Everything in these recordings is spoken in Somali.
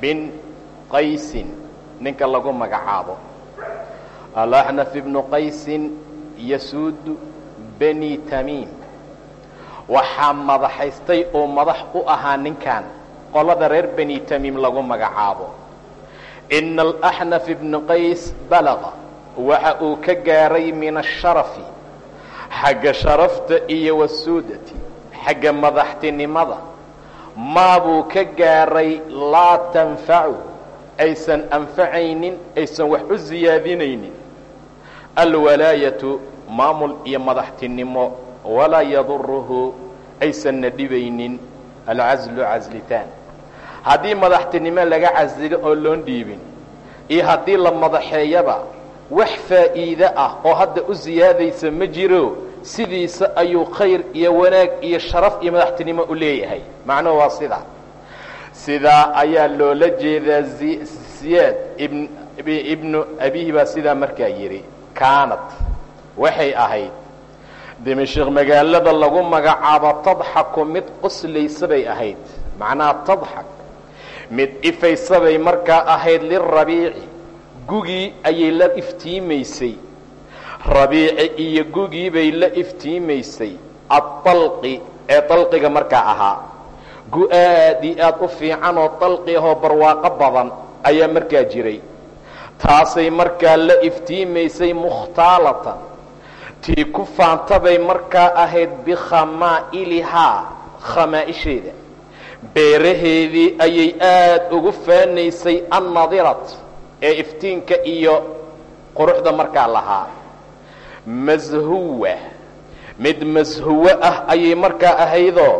bin qaysin ninka lagu magacaabo. Alaxnaf ibnu qaysin yasuudu beni tamiim. Waxaa madaxaystay oo madax u ahaa ninkan qolada reer beni tamiim lagu magacaabo. Ina alaxnaf ibnu qays balaqa waxa uu ka gaaray min asharafi xagga sharafta iyo wasuudati xagga madaxtinimada maabuu ka gaaray laa tanfacu. Aysan anfacaynin aysan wax u siyaadinaynin alwalaayatu maamul iyo madaxtinimo. Walaa yaduruhu aysanna dhibaynin. Alcaslu caslitaan haddii madaxtinimo laga casilo oo loon dhiibin iyo haddii la madaxeeyaba wax faa'iide ah oo hadda u siyaadaysa ma jiro sidiisa ayuu khayr iyo wanaag iyo sharaf iyo madaxtinimo u leeyahay. Macnuhu waa sidaa sidaa ayaa loola jeedaa ziyaad ibnu abihi baa sidaa markaa yidhi kaanad waxay ahayd dimashik magaalada lagu magacaabo tadxaku mid qoslaysa bay ahayd. Macnaha tadxak mid ifaysabay markaa ahayd lirabiici gugii ayay la iftiimaysay rabiici iyo gugii bay la iftiimaysay addalqi ee dalqiga markaa ahaa. Gu aad iyo aad u fiican oo dalqi ahoo barwaaqo badan ayaa markaa jiray. Taasay markaa la iftiimaysay mukhtaalatan tii ku faantabay markaa ahayd bikhamaa'ilihaa khamaa'isheeda beeraheedii ayay aad ugu faanaysay annadirat ee iftiinka iyo quruxda markaa lahaa mashuwa mid mashuwo ah ayay markaa ahaydoo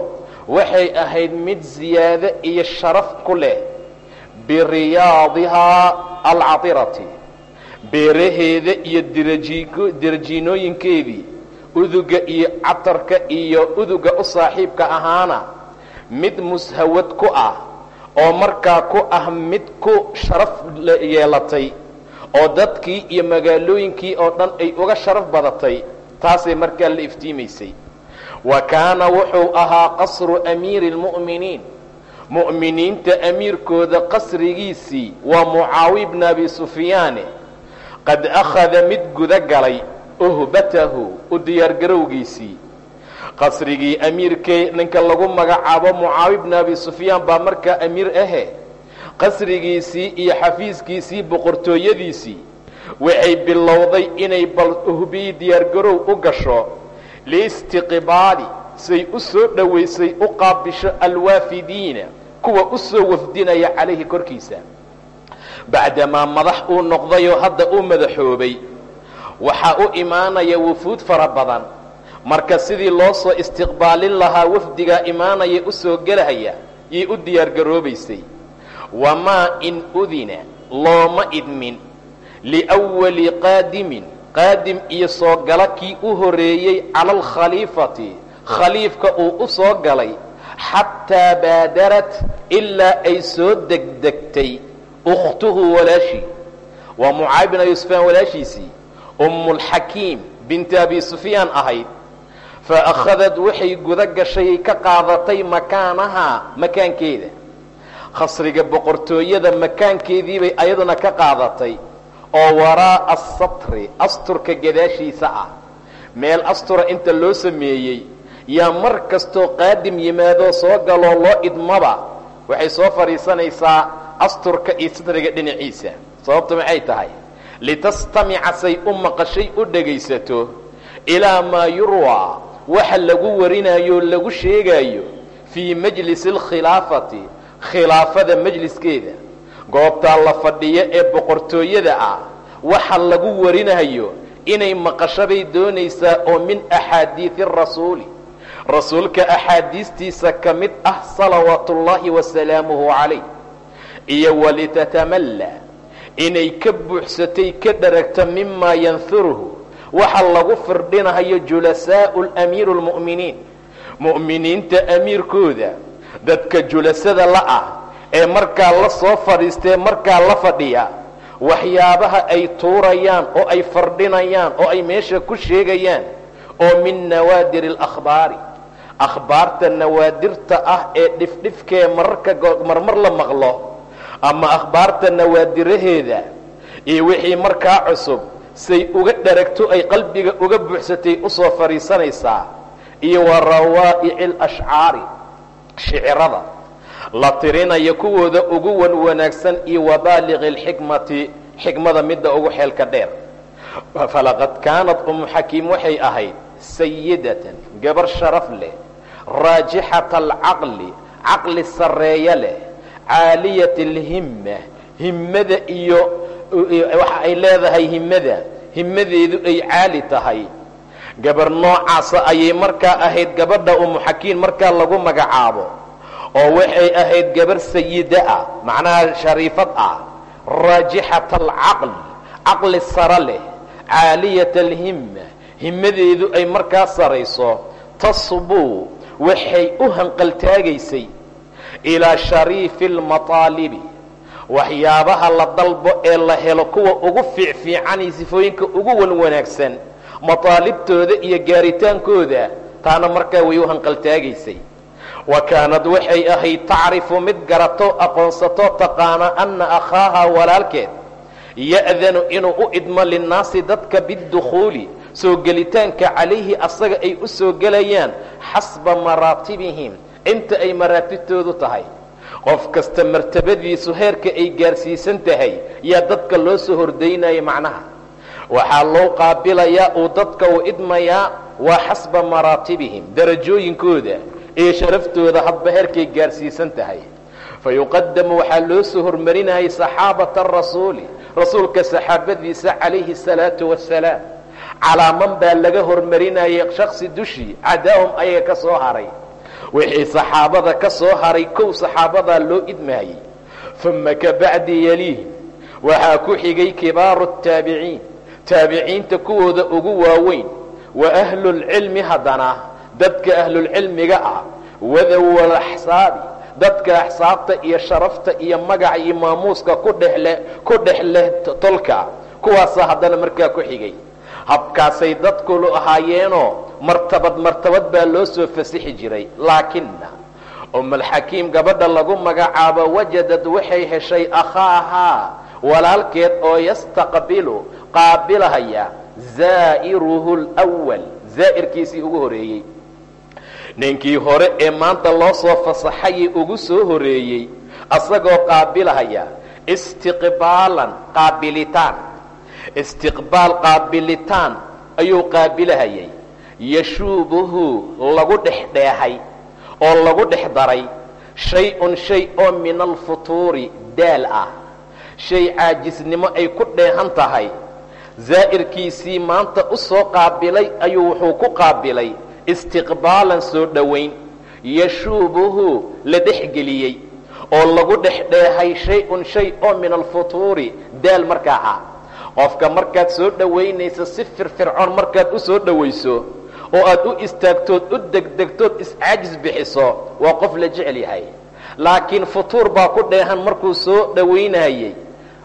waxay ahayd mid ziyaado iyo sharaf ku leh. Biriyaadihaa alcatirati. Beeraheeda iyo dirajiinooyinkeedii. Uduga iyo catarka iyo uduga u saaxiibka ahaana mid mushawad ku ah oo markaa ku ah mid ku sharaf yeelatay oo dadkii iyo magaalooyinkii oo dhan ay uga sharaf badatay taasay markaa la iftiimaysay. Wa kaana wuxuu ahaa qasru amiiri اlmu'miniin mu'miniinta amiirkooda qasrigiisii waa mucaawi bna abi sufyaane. Qad akhada mid guda galay uhbatahu u diyaargarowgiisii qasrigii amiirkee ninka lagu magacaabo mucaawi bna abi sufyaan baa markaa amiir ahe qasrigiisii iyo xafiiskiisii boqortooyadiisii waxay bilowday inay bal uhbiyi diyaargarow u gasho liistiqbaali say u soo dhowaysay u qaabisho alwaafidiina kuwa u soo wafdinaya calayhi korkiisa. Bacdamaa madax uu noqdayoo hadda uu madaxoobay waxaa u imaanaya wufuud fara badan. Marka sidii loo soo istiqbaalin lahaa wafdigaa imaanaya u soo gelahaya yay u diyaargaroobaysay wamaa in udina looma idmin liwali qaadimin qaadim iyo soo gala kii u horeeyey cala alkhaliifati khaliifka uu u soo galay xataa baadarat ilaa ay soo degdegtay ukhtuhu walaashii waa mucaawi bin abi sufyaan walaashiisii ummulxakiim binti abi sufyaan ahayd fa akhadad waxay guda gashay ka qaadatay makaanahaa makaankeeda khasriga boqortooyada makaankeediibay ayaduna ka qaadatay oo waraa'a asatri asturka gadaashiisa ah. Meel astura inta loo sameeyey yaa mar kastoo qaadim yimaadoo soo galoo loo idmaba waxay soo fadhiisanaysaa asturka iyo satriga dhinaciisa. Sababtu maxay tahay? Litastamica say u maqashay u dhegaysato ilaa maa yurwaa waxa lagu warinayo lagu sheegaayo fii majlisi alkhilaafati khilaafada majliskeeda goobtaa la fadhiyo ee boqortooyada ah waxa lagu warinayo inay maqashabay doonaysaa oo min axaadiidi rasuuli. Rasuulka axaadiistiisa ka mid ah salawaatu ullaahi wasalaamuhu calayh. Iyo walitatamalla inay ka buuxsatay ka dharagto mimaa yanhuruhu waxa lagu firdhinahayo julasaa'u lamiiru lmu'miniin mu'miniinta amiirkooda dadka julasada la-ah ee markaa la soo fadhiistee markaa la fadhiya waxyaabaha ay tuurayaan oo ay fardhinayaan oo ay meesha ku sheegayaan oo min nawaadir alakhbaari akhbaarta nawaadirta ah ee dhifdhifkee mararka marmar la maqlo ama akhbaarta nawaadiraheeda iyo wixii markaa cusub say uga dharagto ay qalbiga uga buuxsatay u soo fadhiisanaysaa iyo wa rawaa'ici alashcaari shicirada la tirinayo kuwooda ugu wan wanaagsan iyo wabaaliqi alxikmati xikmada midda ugu xeelka dheer. Falaqad kaanat umu xakiim waxay ahayd sayidatan gabar sharaf leh raajixata alcaqli caqli sarreeyo leh caaliyat alhimma himmada iyo waxa ay leedahay himmada himmadeedu ay caali tahay gabar noocaasa ayay markaa ahayd gabadha umu xakiim markaa lagu magacaabo oo waxay ahayd gabar sayida ah macnaha shariifad ah raajixat alcaqli caqli saro leh caaliyat alhimma himmadeedu ay markaa sarayso tasbuu waxay u hanqaltaagaysay ilaa shariifi almataalibi waxyaabaha la dalbo ee la helo kuwa ugu fiicfiicanay sifooyinka ugu wan mataalibtooda iyo gaaritaankooda taana markaa way u hanqaltaagaysay. Wa kaanad waxay ahayd tacrifu mid garato aqoonsato taqaana anna akhaaha walaalkeed ya'danu inuu u idmo linnaasi dadka bidukhuuli soo gelitaanka calayhi asaga ay u soo gelayaan xasba maraatibihim inta ay maraatibtoodu tahay. Qof kasta martabadiisu heerka ay gaarsiisan tahay yaa dadka loo soo hordaynaya macnaha waxaa loo qaabilayaa uu dadka u idmayaa waa xasba maraatibihim darajooyinkooda iyo sharaftooda hadba heerkay gaarsiisan tahay. Fa yuqadamu waxaa loo soo hormarinayay saxaabata arasuuli rasuulka saxaabadiisa calayhi salaatu wasalaam calaaman baa laga hormarinayay shaksi dushii cadaahum ayaga ka soo haray. Wixii saxaabada ka soo haray kow saxaabadaa loo idmaayey uma kabacdi yaliihim waxaa ku xigay kibaaru taabiciin taabiciinta kuwooda ugu waaweyn wa ahlulcilmi haddana dadka ahlulcilmiga ah wadawal axsaabi dadka axsaabta iyo sharafta iyo magaca iyo maamuuska ku dhex leh tolka kuwaasaa haddana markaa ku xigay. Habkaasay dadkulu ahaayeenoo martabad martabad baa loo soo fasixi jiray laakina umalxakiim gabadha lagu magacaabo wajadad waxay heshay akhaahaa walaalkeed oo yastaqbilu qaabilahaya zaa'iruhu lwal zaa'irkiisii ugu horeeyey. Ninkii hore ee maanta loo soo fasaxayay ugu soo horeeyey asagoo qaabilahaya istiqbaalan qaabilitaan. Istiqbaal qaabilitaan ayuu qaabilahayay. Yashuubuhu lagu dhex dheehay oo lagu dhex daray. Shay-un shay oo min alfutuuri daal ah. Shay caajisnimo ay ku dheehan tahay zaa'irkiisii maanta u soo qaabilay ayuu wuxuu ku qaabilay istiqbaalan soo dhowayn yashuubuhu la dhexgeliyey oo lagu dhex dheehay shay-un shay oo min alfutuuri daal markaa ah qofka markaad soo dhowaynayso si firfircoon markaad u soo dhowayso oo aad u istaagtood u degdegtood iscaajis bixiso waa qof la jecel yahay. Laakiin futuur baa ku dheehan markuu soo dhowaynayey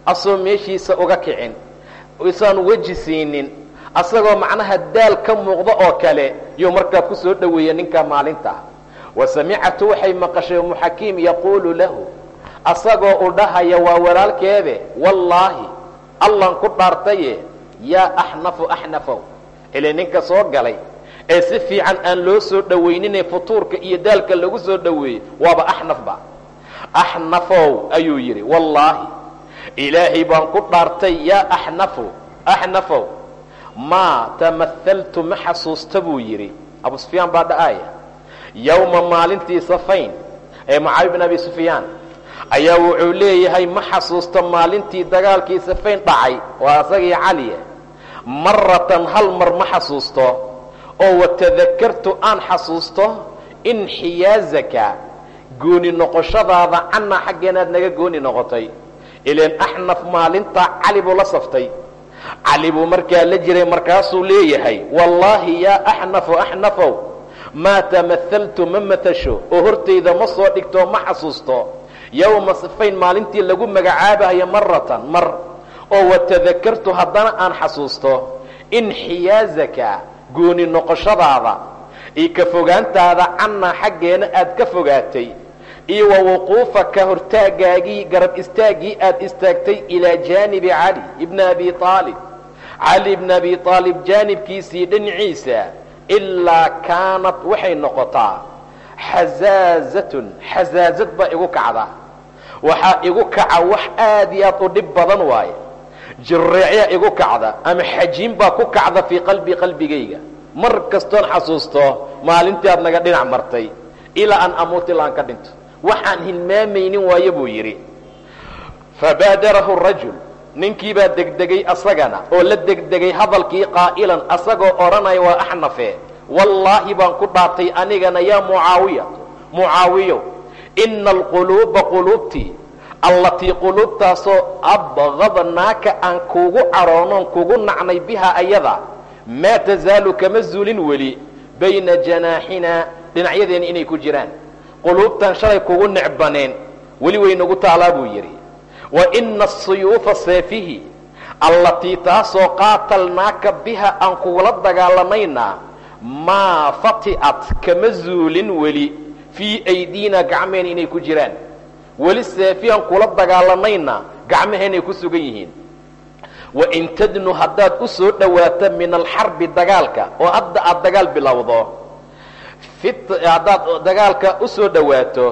asoo meeshiisa uga kicin isaan weji siinin asagoo macnaha daal ka muuqda oo kale yuu markaa ku soo dhoweeya ninkaa maalinta. Wa samicatu waxay maqashay umu xakiim yaquulu lahu asagoo u dhahaya waa walaalkeede wallaahi allan ku dhaartaye yaa axnafu axnafow. Ile ninka soo galay ee si fiican aan loo soo dhowayninee futuurka iyo daalka lagu soo dhoweeyey waaba axnafba axnafow ayuu yidhi wallaahi ilaahay baan ku dhaartay yaa axnafu axnafow maa tamahaltu ma xasuusta buu yidhi abu sufyaan baa dha'aya yowma maalintii safayn ee mucaawi bin abi sufyaan ayaa wuxuu leeyahay ma xasuusto maalintii dagaalkii safayn dhacay waa asagii caliya maratan hal mar ma xasuusto oo watadakartu aan xasuusto inxiyaazaka gooni noqoshadaada cannaa xaggeenaad naga gooni noqotay ilaan axnaf maalintaa cali buu la saftay. Cali buu markaa la jiray markaasuu leeyahay wallaahi yaa axnafu axnafow maa tamahaltu ma matasho oo hortayda ma soo dhigto ma xasuusto. Yowma sifayn maalintii lagu magacaabayo maratan mar oo watadakartu haddana aan xasuusto inxiyaazaka gooni noqoshadaada iyo ka fogaantaada cannaa xaggeena aad ka fogaatay iyo wa wuquufaka hortaagaagii garab istaaggii aad istaagtay ilaa jaanibi cali ibni abi aalib cali ibni abi aalib jaanibkiisii dhinaciisa ilaa kaanat waxay noqotaa xazaazatun xazaazad baa igu kacda. Waxaa igu kaca wax aad iyo aad u dhib badan waaye. Jireecyaa igu kacda ama xajiin baa ku kacda fii qalbi qalbigayga. Mar kastoon xasuusto maalintii aad naga dhinac martay ilaa an amuut ilaa aan ka dhinto waxaan hilmaamaynin waayo buu yidhi. Fabaadarahu rajul ninkii baa degdegay asagana oo la degdegay hadalkii qaa'ilan asagoo odhanaya waa axnafe wallaahi baan ku dhaartay anigana yaa mucaawiya mucaawiyo ina alquluuba quluubtii allatii quluubtaasoo abqadnaaka aan kuugu caroonoon kugu nacnay bihaa ayada maa tasaalu kama zuulin weli bayna janaaxinaa dhinacyadeena inay ku jiraan quluubtan shalay kugu necbaneen weli way nagu taalaa buu yidhi. Wa ina asuyuufa seefihi allatii taasoo qaatalnaaka biha aan kugula dagaalamaynaa maa fati'at kama zuulin weli fii aydiina gacmeheen inay ku jiraan. Weli seefiyan kula dagaalamayna gacmaheenay ku sugan yihiin. Wain tadnu haddaad u soo dhowaato min alxarbi dagaalka oo hadda aada dagaal bilowdo haddaad dagaalka u soo dhowaato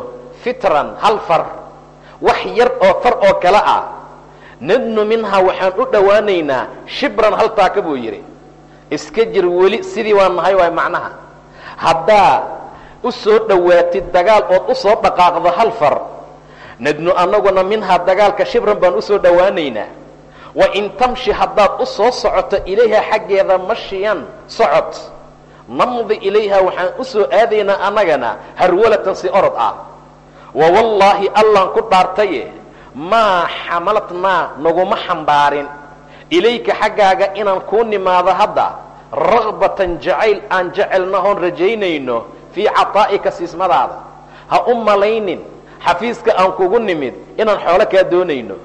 fitran hal far wax yar oo far oo kale ah nadnu minhaa waxaan u dhowaanaynaa shibran hal taaka buu yidhi. Iska jir weli sidii waan nahay waay macnaha. Haddaa u soo dhowaatid dagaal ood u soo dhaqaaqdo hal far nadnu annaguna minhaa dagaalka shibran baan u soo dhowaanaynaa. Wa in tamshi haddaad u soo socoto ilayha xaggeeda mashiyan socod namdi ilayha waxaan u soo aadaynaa annagana harwalatan si orod ah. Wa wallaahi allaan ku dhaartaye maa xamalatnaa naguma xambaarin. Ilayka xaggaaga inaan kuu nimaado hadda ragbatan jacayl aan jecelnahoon rajaynayno fii cataa'ika siismadaada. Ha u malaynin xafiiska aan kugu nimid inaan xoolo kaa doonayno.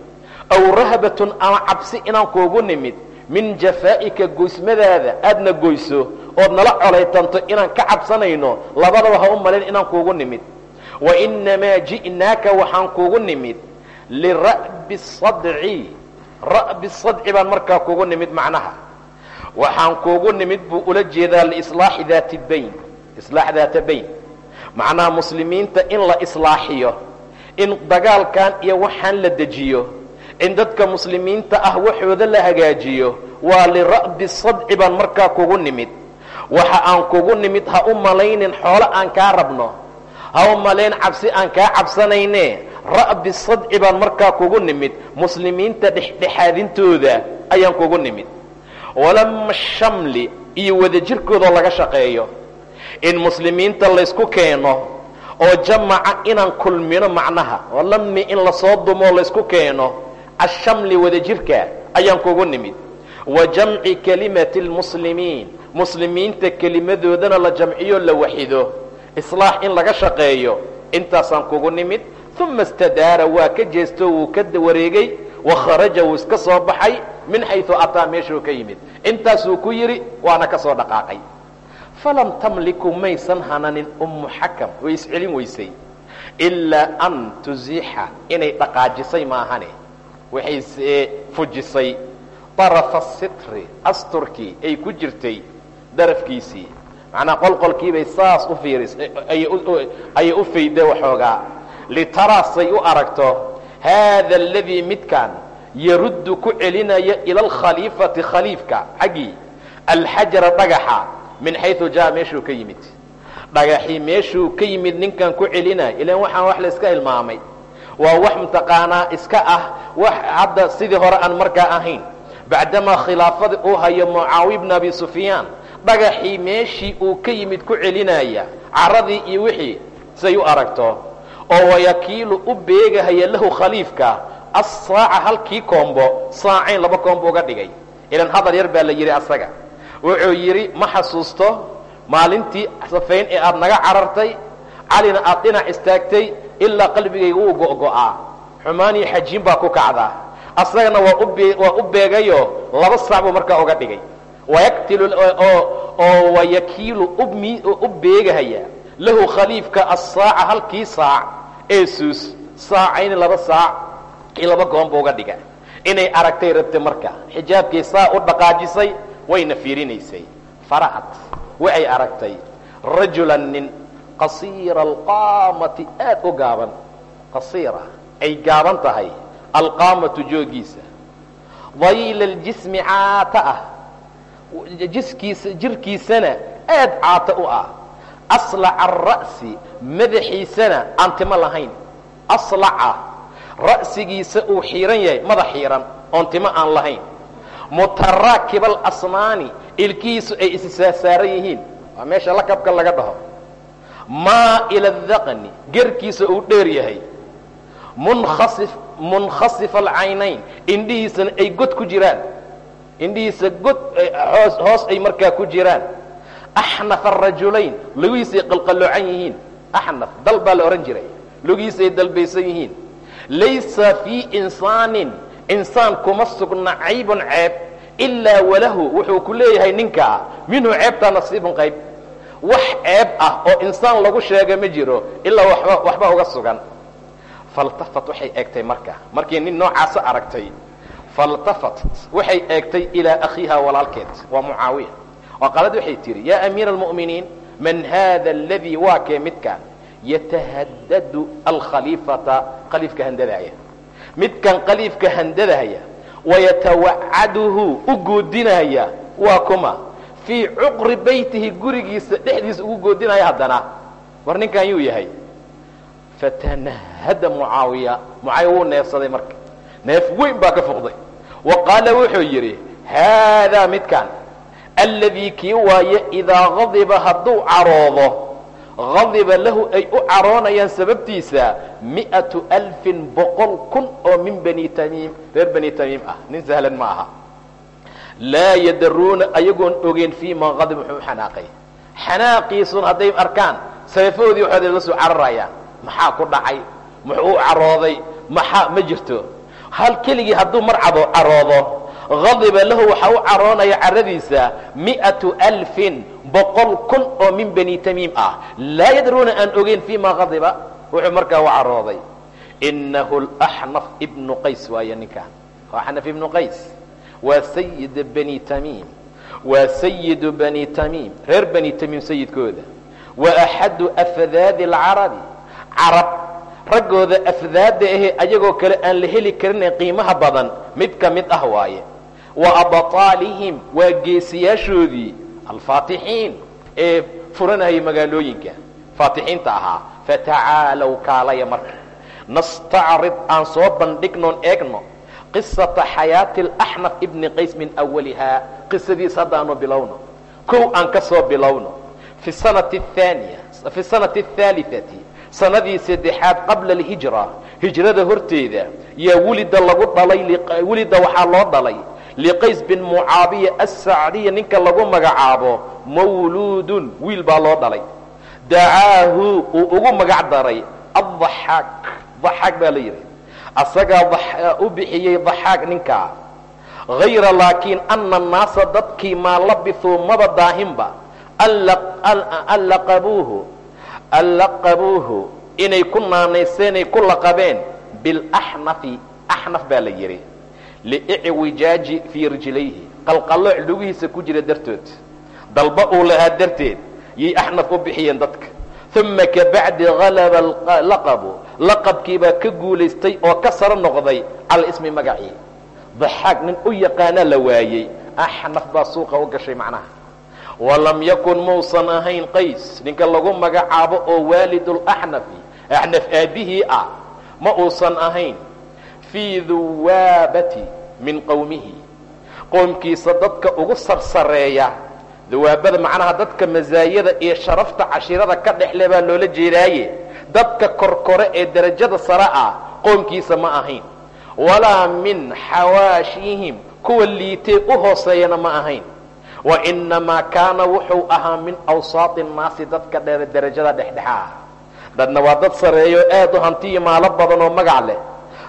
Aw rahbatun ama cabsi inaan kuugu nimid min jafaa'ika goysmadaada aadna goyso ood nala colaytanto inaan ka cabsanayno labadaba ha u malayn inaan kuugu nimid. Wa innamaa ji'naaka waxaan kuugu nimid. Lira'bi sadci ra'bi sadci baan markaa kuugu nimid macnaha. Waxaan kuugu nimid buu ula jeedaa liislaaxi daati bayn islaax daata bayn. Macnaha muslimiinta in la islaaxiyo in dagaalkan iyo waxaan la dejiyo in dadka muslimiinta ah waxooda la hagaajiyo waa lira'bi sadci baan markaa kugu nimid waxa aan kugu nimid ha u malaynin xoolo aan kaa rabno. Ha u malayn cabsi aan kaa cabsanayne. Ra'bi sadci baan markaa kugu nimid. Muslimiinta dhexdhexaadintooda ayaan kugu nimid. Walama shamli iyo wadajirkoodoo laga shaqeeyo. In muslimiinta laysku keeno oo jamaca inaan kulmino macnaha. Oo lami in la soo dumoo laysku keeno. Ashamli wadajirka ayaan kugu nimid. Wa jamci kelimati lmuslimiin muslimiinta kelimadoodana la jamciyo la waxido. Islaax in laga shaqeeyo intaasaan kugu nimid. Uma istadaara waa ka jeesto wuu ka wareegay. Wa kharaja wuu iska soo baxay min xaysu ataa meeshuu ka yimid. Intaasuu ku yidhi waana ka soo dhaqaaqay. Falam tamliku maysan hananin ummu xakam way iscelin weysay. Ilaa an tuziixa inay dhaqaajisay maahane. Waxay fujisay. Darafa sitri asturkii ay ku jirtay darafkiisii. Macnaa qolqolkiibay saas u fiiris ayay u fayday waxoogaa. Litaraasay u aragto haada aladii midkaan yaruddu ku celinaya ila alkhaliifati khaliifka xaggii alxajara dhagaxa min xayu jaa meeshuu ka yimid. Dhagaxii meeshuu ka yimid ninkan ku celinaya ilaan waxaan wax la iska hilmaamay waa wax mataqaanaa iska ah wax hadda sidii hore aan markaa ahayn. Bacdamaa khilaafadii uu hayo mucaawiya bna abi sufyaan dhagaxii meeshii uu ka yimid ku celinaya caradii iyo wixii say u aragto oo wayakiilu u beegahaya lahu khaliifka assaaca halkii koombo saacayn laba koombo uga dhigay. Ilan hadal yar baa la yidhi asaga. Wuxuu yidhi ma xasuusto maalintii safayn ee aad naga carartay calina aad dhinac istaagtay ilaa qalbigayga wuu go'go'aa. Xumaaniyo xajiin baa ku kacdaa. Asagana waa u beegayo laba saac buu markaa uga dhigay oo wayakiilu u beegahaya lahu khaliifka assaaca halkii saac ee suus saacayni laba saac iyo laba goon buu uga dhiga inay aragtay rabtay marka xijaabkii saa u dhaqaajisay wayna fiirinaysay fara'at waxay aragtay rajulan nin qasiira alqaamati aad u gaaban qasiira ay gaaban tahay alqaamatu joogiisa dayila aljismi caata ah jiskiisa jirkiisana aad caata u ah. Aslaca ara'si madaxiisana aan timo lahayn. Aslaca ra'sigiisa uu xiiran yahay madax xiiran oon timo aan lahayn. Mutaraakiba alasnaani ilkihiisu ay issaasaaran yihiin. Waa meesha lakabka laga dhaho. Maa'ila daqni gerkiisa uu dheer yahay. Munkhasif alcaynayn indhihiisana ay god ku jiraan indhihiisa god hoos hoos ay markaa ku jiraan. Axnafa arajulayn lugihiisay qalqalloocan yihiin. Axnaf dal baa la odhan jiray. Lugihiisay dalbaysan yihiin. Laysa fii insaanin insaan kuma sugna caybun ceeb ilaa walahu wuxuu ku leeyahay ninkaa minhu ceebtaa nasiibun qayb. Wax ceeb ah oo insaan lagu sheega ma jiro ilaa waxba uga sugan. Faltafat waxay eegtay marka. Markii nin noocaasa aragtay faltafat waxay eegtay ilaa akhiiha walaalkeed waa mucaawiya oo qaalad waxay tihi yaa amiira almu'miniin man hada aladii waa kee midkaan yatahaddadu alkhaliifata khaliifka handadaaya midkan khaliifka handadahaya wayatawacaduhu u goodinaya waa kuma fii cuqri baytihi gurigiisa dhexdiisa ugu goodinaya haddana war ninkan yuu yahay fatanahada mucaawiya mucaawiya wuu neefsaday marka neef weyn baa ka foqday wa qaala wuxuu yidhi haadaa midkan alladii kii waaye idaa gadiba hadduu caroodo gadiba lahu ay u caroonayaan sababtiisa mi'atu alfin boqol kun oo min bani tamiim reer bani tamiim ah nin sahlan ma aha. Laa yadaruuna ayagoon ogeyn fii ma qadib muxuu xanaaqay. Xanaaqiisun hadday arkaan seefahoodii waxooday soo cararayaan. Maxaa ku dhacay? Muxuu u carooday? Maxaa ma jirto hal keligii hadduu mar caroodo gadiba lahu waxaa u caroonaya caradiisa mi'atu alfin boqol kun oo min bani tamiim ah. Laa yadruuna aan ogeyn fii ma qadiba wuxuu markaa u carooday inahu laxnaf ibnu qays waaye ninkaan waa ibnu qays. Waa sayid bani tamiim. Waa sayidu bani tamiim. Reer bani tamiim sayidkooda wa axadu afdaadi alcarabi carab raggooda afdaada ahee ayagoo kale aan la heli karin qiimaha badan mid ka mid ah waaye. Wa abطaalihim waa geesiyaashoodii alfaatixiin ee furanayay magaalooyinka. Faatixiinta ahaa fatacaalow kaalaya marka. Nastacrid aan soo bandhignoon eegno qisata xayaati alaxnaf ibni qays min awalihaa qisadiis haddaanu bilowno. Kow aan ka soo bilowno. Fi sanati ahaaliati sanadii saddexaad qabla alhijra hijrada horteeda yaa wulida lagu dhalay wulida waxaa loo dhalay liqays bin mucaabiya assacdiya ninka lagu magacaabo mawluudun wiil baa loo dhalay. Dacaahu uu ugu magac daray addaxaak daxaak baa la yidhi. Asagaa u bixiyey daxaak ninkaa hayra laakiin ana annaasa dadkii maa labisuu maba daahinba an laqabuuhu an laqabuuhu inay ku naanayseenay ku laqabeen bilaxnafi axnaf baa la yidhi liicwijaaji fii rijlayhi qalqallooc lugihiisa ku jira dartood. Dalba uu lahaa darteed yay axnaf u bixiyeen dadka. Uma kabacdi halaba laqabu laqabkiibaa ka guulaystay oo ka saro noqday cala ismi magacii. Daxaag nin u yaqaana la waayey axnaf baa suuqa u gashay macnaha walam yakun muusan ahayn qays ninka lagu magacaabo oo waalidulaxnafi axnaf aabihii ah ma uusan ahayn. Fii duwaabati min qowmihi qoomkiisa dadka ugu sarsareeya. Duwaabada macnaha dadka masaayada iyo sharafta cashirada ka dhexle baa loola jeedaaye. Dadka korkore ee derajada sare ah qoomkiisa ma ahayn. Walaa min xawaashihim kuwa liitee u hooseeyana ma ahayn wa innamaa kaana wuxuu ahaa min awsaati nnaasi dadka dheere derajada dhexdhexaa. Dadna waa dad sareeyo aad u hantiyo maalo badan oo magac leh.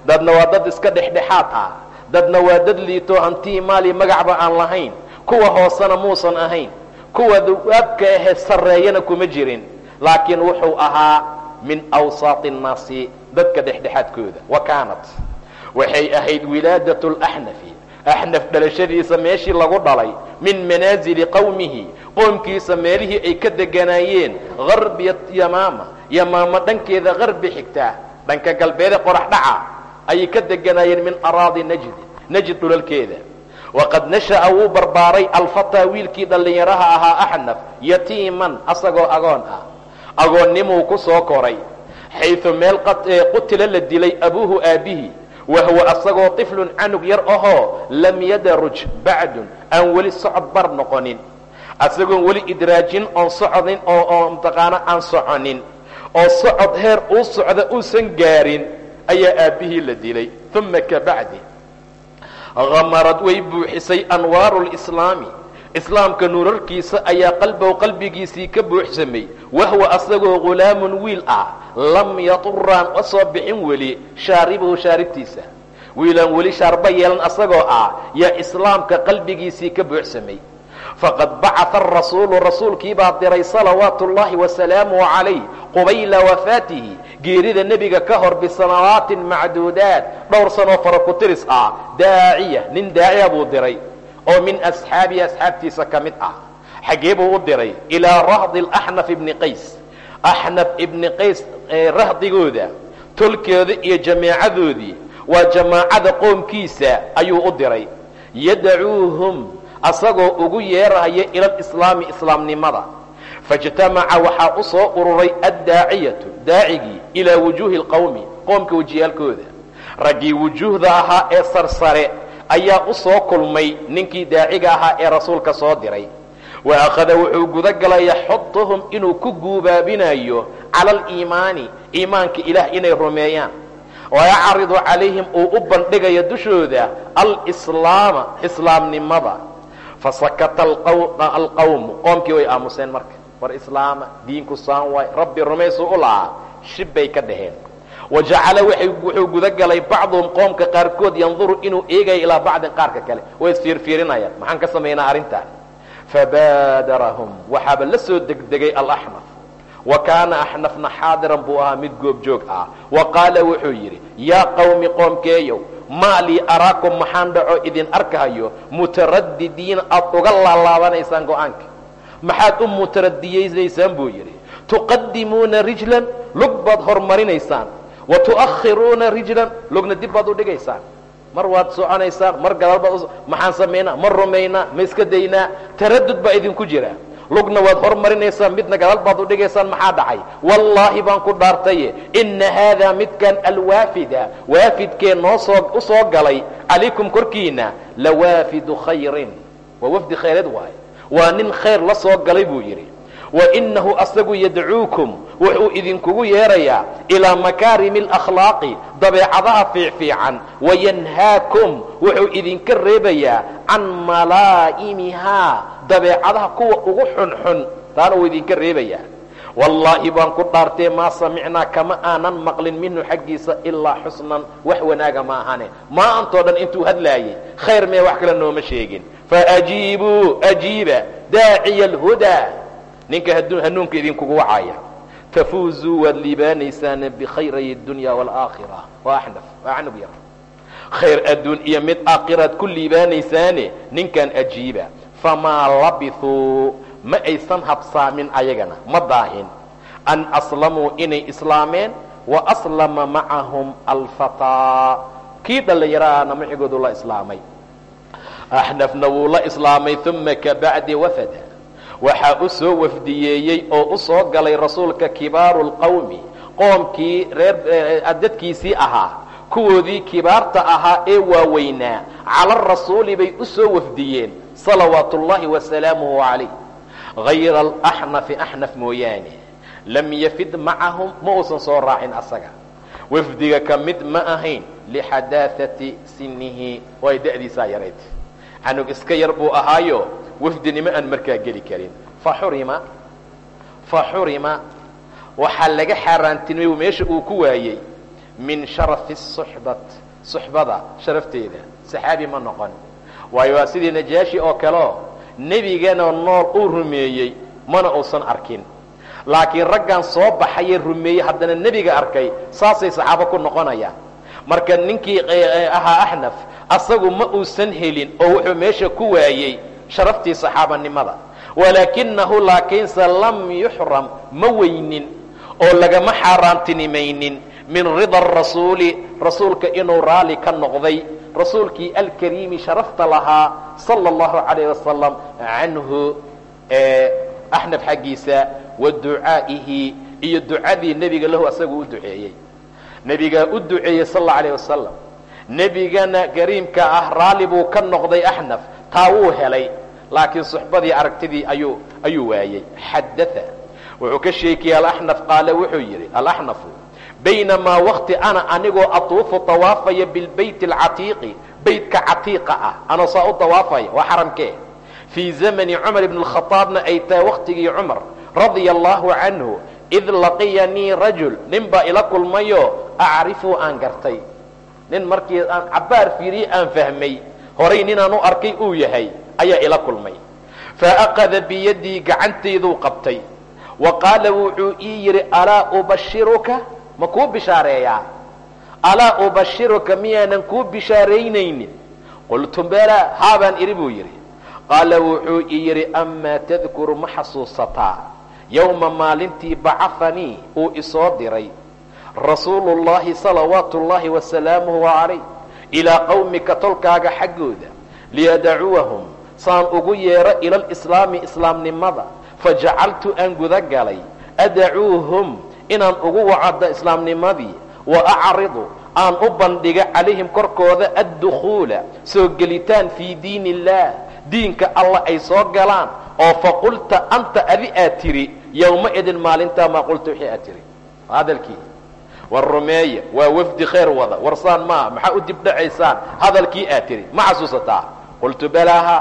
Dadna waa dad iska dhexdhexaad dadna waa dad liitoo hantiyi maaliyo magacba aan lahayn. Kuwa hoosena muusan ahayn. Kuwa duwaabka ahe sarreeyana kuma jirin. Laakiin wuxuu ahaa min awsaati annaasi dadka dhexdhexaadkooda. Wa kaanat. Waxay ahayd wilaadat laxnafi axnaf dhalashadiisa meeshii lagu dhalay min manaasili qowmihi qoomkiisa meelihii ay ka deganaayeen harbiya yamaama yamaama dhankeeda harbi xigtaa dhanka galbeede qorax dhaca ayay ka deganaayeen min araadi najd dhulalkeeda. Waqad nasha'a wuu barbaaray alfataa wiilkii dhallinyaraha ahaa axnaf yatiiman asagoo agoon ah. Agoonnimuu ku soo koray. Xayثu meel qutila la dilay abuuhu aabihi wahwa asagoo طiflun canug yar ahoo lam yadaruj bacdun aan weli socod bar noqonin asagoon weli idraajin oon socodin oo mtaqaano aan soconin oo socod heer uu socda uusan gaarin ayaa aabbihii la dilay uma kabacdi hamarad way buuxisay anwaaru lislaami islaamka nuurarkiisa ayaa qalbow qalbigiisii ka buuxsamay wahwa asagoo ghulaamun wiil ah lam yaturaan a soo bixin weli shaaribahu shaaribtiisa. Wiilaan weli shaarba yeelan asagoo ah yaa islaamka qalbigiisii ka buuxsamay. Faqad bacaa arasuulu rasuulkiibaa diray salawaatu ullaahi wasalaamuhu calayh qubayla wafaatihi geerida nebiga ka hor bisanawaatin macduudaat dhowr sanoo fara ku tiris ah daaciya nin daaciya buu diray oo min asxaabihi asxaabtiisa ka mid ah. Xaggee buu u diray ilaa rahdi axnaf ibni qays axnaf ibni qays rahdigooda tolkooda iyo jamaacadoodii waa jamaacada qoomkiisa ayuu u diray. Yadacuuhum asagoo ugu yeerahaya ila lislaami islaamnimada. Faijtamaca waxaa u soo ururay addaaciyatu daacigii ilaa wujuuhi lqowmi qoomka wejiyaalkooda raggii wujuuhda ahaa ee sarsare ayaa u soo kulmay ninkii daaciga ahaa ee rasuulka soo diray wa akhada wuxuu guda galay yaxuduhum inuu ku guubaabinayo cala aliimaani iimaanka ilaah inay rumeeyaan wayacridu calayhim uu u bandhigayo dushooda alslaama islaamnimada fasakata alqawmu qoomkii way aamuseen marka war islaama diinku saan waay rabbi rumaysuu u lahaa shib bay ka dhaheen wa jacala wuxuu guda galay bacduhum qoomka qaarkood yanduru inuu eegayo ilaa bacdin qaarka kale way isfiirfiirinayaan maxaan ka samaynaa arrintaan fabaadarahum waxaaba la soo degdegay alaxnaf wa kaana axnafna xaadiran buu ahaa mid goobjoog ah wa qaala wuxuu yidhi yaa qawmi qoomkeeyow maa araakum maxaan dhaco idin arkahayo mutaraddidiina aad uga laalaabanaysaan go'aanka maxaad u mutaradiyaynaysaan buu yidhi tuqadimuuna rijlan lug baad hormarinaysaan wa tu'akhiruuna rijlan lugna dib baad u dhigaysaan mar waad soconaysaan mar gadaal baad maxaan samaynaa ma rumaynaa ma iska daynaa taradud baa idinku jira. Lugna waad hormarinaysaan midna gadaal baad u dhigaysaan maxaa dhacay? Wallaahi baan ku dhaartaye inna haadaa midkan alwaafida waafidkee noo soo u soo galay calaykum korkiina lawaafidu khayrin. Waa wafdi khayreed waaye waa nin khayr la soo galay buu yidhi wainahu asagu yadcuukum wuxuu idinkugu yeerayaa ilaa makaarimi alakhlaaqi dabeecadaha fiicfiican wayanhaakum wuxuu idinka reebayaa can malaa'imihaa dabeecadaha kuwa ugu xunxun taana uu idinka reebayaa wallaahi baan ku dhaartee maa samicnaa kama aanan maqlin minhu xaggiisa ilaa xusnan wax wanaaga ma ahane. Maantoo dhan intuu hadlaayay khayr mee wax kale nooma sheegin. Faajiibuu ajiiba daaciya alhudaa ninka hanuunka idinkugu wacaya tafuuzuu waad liibaanaysaan bikhayray اdunya wاlaakhira waa waa canug yar. Khayr adduun iyo mid aakhiraad ku liibaanaysaane ninkan ajiiba. Famaa labithuu ma aysan habsaamin ayagana ma daahin. An aslamuu inay islaameen wa aslama macahum alfataa. Kii dhallinyaraana macigoodu la islaamay. Axnafna wuu la islaamay uma kabacdi wafada waxaa u soo wafdiyeeyey oo u soo galay rasuulka kibaaru lqowmi qoomkii reer dadkiisii ahaa kuwoodii kibaarta ahaa ee waaweynaa. Cala rasuuli bay u soo wafdiyeen salawaatu ullaahi wasalaamuhu calayh. Hayra alaxnafi axnaf mooyaane. Lam yafid macahum ma uusan soo raacin asaga. Wafdiga ka mid ma ahayn lixadaahati sinihi way da'diisaa yarayd canug iska yar buu ahaayo wafdinimo aan markaa geli karin. Faxurima fa xurima waxaa laga xaaraantinimay meesha uu ku waayey min sharafi suxbat suxbada sharafteeda. Saxaabi ma noqon. Waayo waa sidii najaashi oo kaleo nebigana nool uu rumeeyey mana uusan arkin. Laakiin raggan soo baxayee rumeeyey haddana nebiga arkay saasay saxaabo ku noqonayaan marka ninkii ahaa axnaf asagu ma uusan helin oo wuxuu meesha ku waayey sharaftii saxaabanimada. Walaakinahu laakiinse lam yuxram ma weynin oo lagama xaaraantinimaynin min rida rasuuli rasuulka inuu raali ka noqday rasuulkii alkariimi sharafta lahaa sala allahu calayh wasalam canhu axnaf xaggiisa wa ducaa'ihi iyo ducadii nebiga lahu asagu u duceeyey. Nebigaa u duceeyey sal allau alayh wasalam nebigana kariimka ah raalli buu ka noqday axnaf taa wuu helay laakiin suxbadii aragtidii ayuu waayey. Xadaa wuxuu ka sheekiyey alaxnaf qaale wuxuu yidhi alaxnafu baynamaa wakti ana anigoo atuufu tawaafaya bilbayt alcatiiqi. Beytka catiiqa ah anoo saa u tawaafaya waa xaramkee fii zamani cumar ibn اkhaaabna ay tahay waktigii cumar radia allahu canhu id laqiyanii rajul nin baa ila kulmayo acrifuu aan gartay. Nin markii aan cabbaar fiiriyey aan fahmay horay ninaan u arkay uu yahay ayaa ila kulmay. Faaqada biyadii gacantayduu qabtay. Wa qaala wuxuu ii yidhi alaa ubashiruka? Ma kuu bishaareeyaa. Alaa ubashiruka miyaanan kuu bishaaraynaynin qultu bala haabaan idhi buu yidhi. Qaala wuxuu ii yidhi amaa tadkuru ma xasuusataa? Yowma maalintii bacafanii uu isoo diray. Rasuulu llahi salawaatu ullaahi wasalaamuhu calayh ilaa qowmika tolkaaga xaggooda liyadacuwahum saan ugu yeero ila lislaami islaamnimada fajacaltu aan guda galay adacuuhum inaan ugu wacdo islaamnimadii wa acridu aan u bandhiga calayhim korkooda addukhuula soo gelitaan fii diin illaah diinka allah ay soo galaan oo faqulta anta adi aad tidhi yowma idin maalintaa maa qulta wixii aad tidhi hadalkii war rumeeya waa wafdi khayr wada warsaan maaha maxaa u dibdhacaysaan hadalkii aad tidhi ma xasuusataa? Qultu balaaha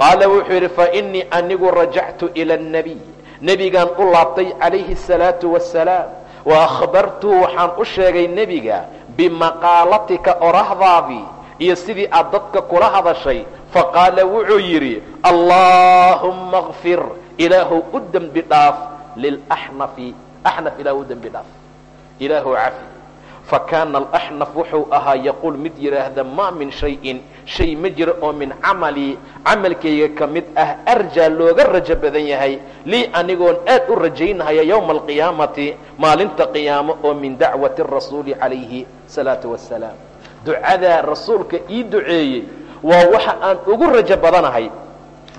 qaala wuxuu yidhi fainii anigu rajactu ila اnabiy nebigaan u laabtay calayhi الsalaau wasalaam wa akhbartuhu waxaan u sheegay nebiga bimaqaalatika orahdaadii iyo sidii aad dadka kula hadashay faqaala wuxuu yidhi allaahumma kfir ilaahu u dembi dhaaf lilaxnafi axnaf ilahu u dembi dhaaf ilaahu cafi fakaana alaxnaf wuxuu ahaa yaquul mid yidhaahda maa min shayin shay ma jiro oo min camalii camalkayga ka mid ah arjaa looga rajo badan yahay lii anigoon aad u rajaynahaya yowma alqiyaamati maalinta qiyaamo oo min dacwati rasuuli calayhi salaatu wasalaam ducadaa rasuulka ii duceeyey waa waxa aan ugu rajo badanahay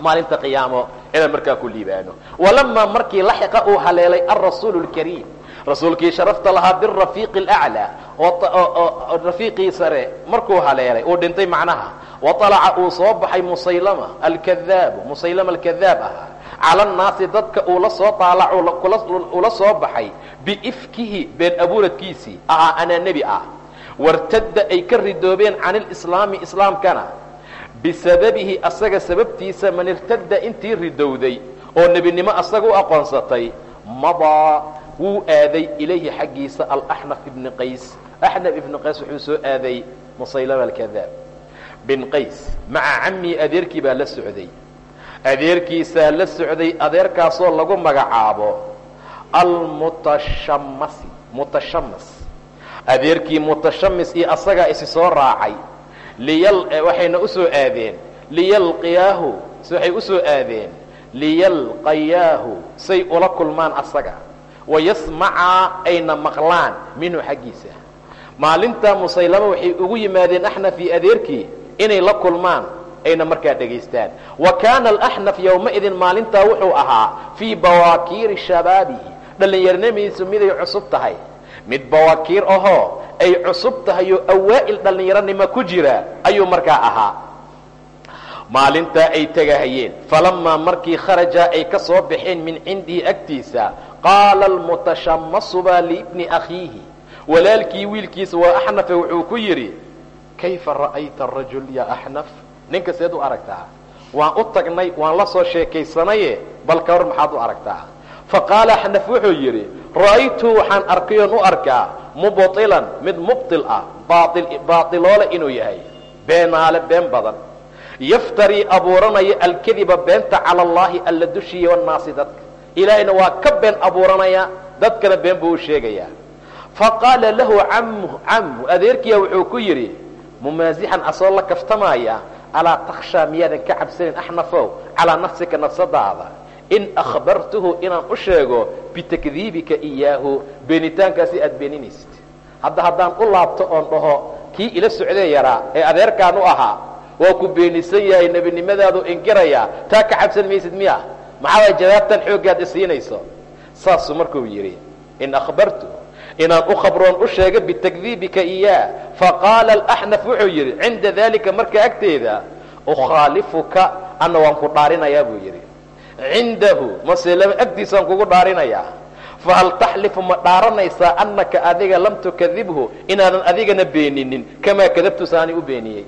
maalinta qiyaamo inaan markaa ku liibaano. Walamaa markii laxiqa uu haleelay alrasuulu lkariim rasuulkii sharafta lahaa birafiiqi alaclaa oo rafiiqii sare markuu haleelay uu dhintay macnaha waalaca uu soo baxay musaylama alkadaabu musaylama alkadaab ahaa cala annaasi dadka uu la soo taalac ula soo baxay biifkihi been abuuradkiisii ahaa anaa nebi ah. Wartadda ay ka ridoobeen can ilislaami islaamkana bisababihi asaga sababtiisa man irtadda intii ridowday oo nebinimo asaga u aqoonsatay madaa wuu aaday ilayhi xaggiisa alaxnaf ibni qays. Axnaf ibni qays wuxuu soo aaday musaylama alkadaab bin qays maca camii adeerkii baa la socday. Adeerkiisaa la socday adeerkaasoo lagu magacaabo almutashamasi mutashamas adeerkii mutashamis iyo asagaa isi soo raacay. Liyal waxayna u soo aadeen. Liyalqiyaahu waxay u aadeen. Liyalqayaahu say ula kulmaan asaga wayasmacaa ayna maqlaan minhu xaggiisa maalintaa musaylamo waxay ugu yimaadeen axnaf iyo adeerkii inay la kulmaan ayna markaa dhegaystaan wa kaana alaxnaf yowmaidin maalintaa wuxuu ahaa fii bawaakiiri shabaabihi dhallinyarnimadiisu miday cusub tahay mid bawaakiir ahoo ay cusub tahay oo awaa'il dhallinyaronimo ku jira ayuu markaa ahaa maalintaa ay tegahayeen falamaa markii kharajaa ay ka soo baxeen min cindihi agtiisa qaala almutashamasu baa liibni akhiihi walaalkii wiilkiisa waa axnafe wuxuu ku yidhi kayfa ra'ayta arajul ya axnaf ninka seed u aragtaa waan u tagnay waan la soo sheekaysanaye bal ka hor maxaad u aragtaa faqaala axnaf wuxuu yidhi ra'aytu waxaan arkayoon u arkaa mubtilan mid mubtil ah baailoole inuu yahay beenaale been badan yaftarii abuuranaya alkadiba beenta cala allaahi alla dushiya wannaasi dadka ilaahayna waa ka been abuuranaya dadkana been buu u sheegayaa. Faqaala lahu camu camu adeerkiya wuxuu ku yidhi mumaasixan asoo la kaftamaaya alaa takhshaa miyaadan ka cabsanin axnafow calaa nafsika nafsadaada? In akhbartuhu inaan u sheego bitakdiibika iyaahu beenitaankaasi aad beeninaysid. Hadda haddaan u laabto oon dhaho kii ila socdee yaraa ee adeerkaan u ahaa waa ku beenisan yahay nebinimadaadu inkiraya taa ka cabsan maysid miya maxaa jawaabtan xooggaad isiinayso? Saasuu markuu yidhi in akhbartu inaan u khabroon u sheego bitakdiibika iyaa. Faqaala alaxnaf wuxuu yidhi cinda dalika marka agteeda ukhaalifuka ana waan ku dhaarinayaa buu yidhi. Cindahu mase laba agtiisaan kugu dhaarinayaa fahal taxlifu ma dhaaranaysaa annaka adiga lam tukadibhu inaadan adigana beeninin kamaa kadabtu saani u beeniyey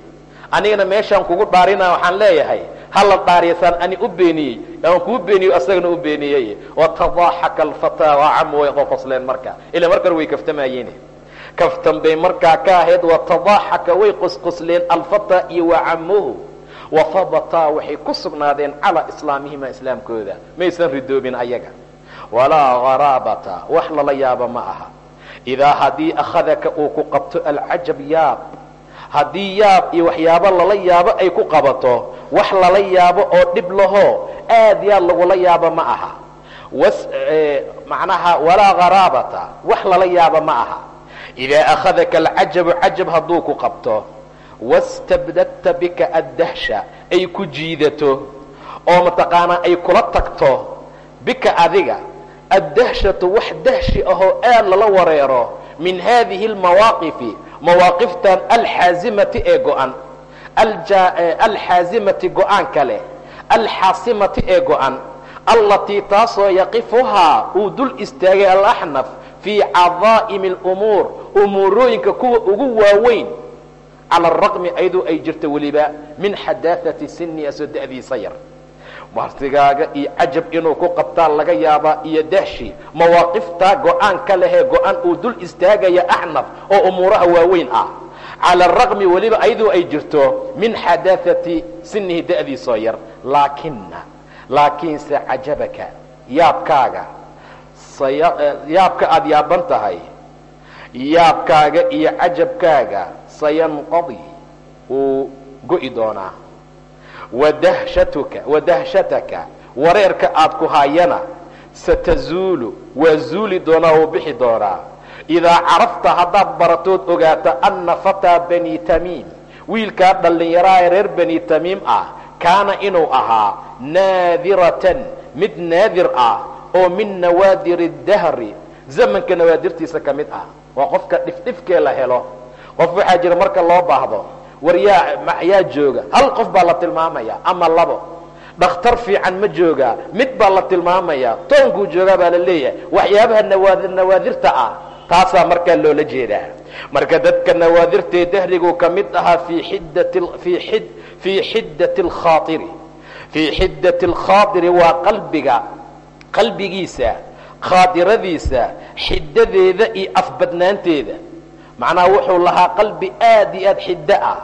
anigana meeshaan kugu dhaarinaa waxaan leeyahay hala dhaariyasaan ani u beeniyey aan kuu beeniyo asagana u beeniyey. Watadaaxaka alfataa waa camu way qoqosleen marka. Ila markar way kaftamaayeen. Kaftan bay markaa ka ahayd watadaaxaka way qosqosleen alfataa iyo waa camuhu wafabataa waxay ku sugnaadeen calaa islaamihima islaamkooda. Maysan ridoobin ayaga. Walaa haraabata wax lala yaabo ma aha. Idaa haddii akhadaka uu ku qabto alcajab yaab haddii yaab iyo waxyaabo lala yaabo ay ku qabato wax lala yaabo oo dhib laho aad yaad lagula yaabo ma aha. Macnaha walaa haraabata wax lala yaabo ma aha. Idaa akhadaka alcajabu cajab hadduu ku qabto wastabdadta bika addahsha ay ku jiidato oo mataqaanaa ay kula tagto bika adiga addahshatu wax dahshi ahoo aad lala wareero min haadihi almawaaqifi mawaaqiftan alxaazimati ee go-an alxaazimati go'aan kale alxaasimati ee go-an allatii taasoo yaqifuhaa uu dul istaagay alaxnaf fii cadaa'imi alumuur umuurooyinka kuwa ugu waaweyn cala araqmi ayadoo ay jirto weliba min xadaahati sini asoo da'diisa yar martigaaga iyo cajab inuu ku qabtaa laga yaabaa iyo dahshi. Mawaaqiftaa go'aan ka lehee go-an uu dul istaagaya axnaf oo umuuraha waaweyn ah. Cala araqmi weliba ayadoo ay jirto min xadaahati sinihi da'diisoo yar. Laakina laakiinse cajabaka yaabkaaga yaabka aada yaaban tahay yaabkaaga iyo cajabkaaga sayanqadi wuu go'i doonaa wadahshatuka wadahshataka wareerka aad ku hayana satazuulu waa zuuli doonaa wuu bixi doonaa idaa carafta haddaad baratood ogaato anna fataa bani tamiim wiilkaa dhallinyaraha ee reer bani tamiim ah kaana inuu ahaa naadiratan mid naadir ah oo min nawaadir dahri zamanka nawaadirtiisa ka mid ah waa qofka dhifdhifkee la helo qof waxaa jira marka loo baahdo war yaa jooga. Hal qof baa la tilmaamaya ama labo. Dhakhtar fiican ma joogaa mid baa la tilmaamaya. Toonkuu joogaa baa la leeyahay. Waxyaabaha nawaadir nawaadirta ah taasaa markaa loola jeedaa. Marka dadka nawaadirtee dahrigu ka mid ahaa fii xiddati fii xid fii xiddati alkhaairi fii xiddati alkhaatiri waa qalbiga qalbigiisa khaadiradiisa xiddadeeda iyo afbadnaanteeda macnaha wuxuu lahaa qalbi aad iyo aad xiddo ah.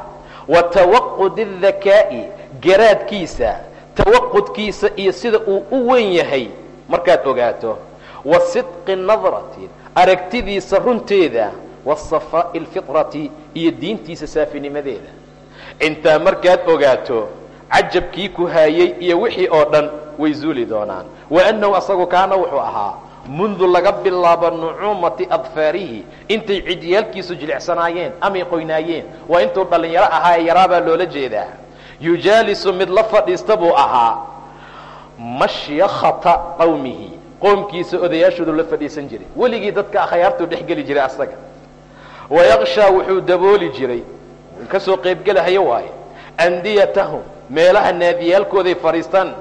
Wa tawaqud adakaa'i garaadkiisa tawaqudkiisa iyo sida uu u weyn yahay markaad ogaato. Wa sidqi nadrati aragtidiisa runteeda. Wasafaa'i alfitrati iyo diintiisa saafinimadeeda. Intaa markaad ogaato cajabkii ku haayey iyo wixii oo dhan way zuuli doonaan. Wa annahu asagu kaana wuxuu ahaa mundu laga bilaabo nucuumati adfaarihi intay cidyaalkiisu jilicsanaayeen amay qoynaayeen waa intuu dhallinyaro ahaa ee yaraabaa loola jeedaa yujaalisu mid la fadhiista buu ahaa mashyakhata qawmihi qoomkiisa odayaashoodu la fadhiisan jiray weligii dadka akhyaartuu dhex jiray asaga wayakshaa wuxuu dabooli jiray ka soo qaybgelahayo waaye andiyatahum meelaha naadiyaalkooday fadhiistaan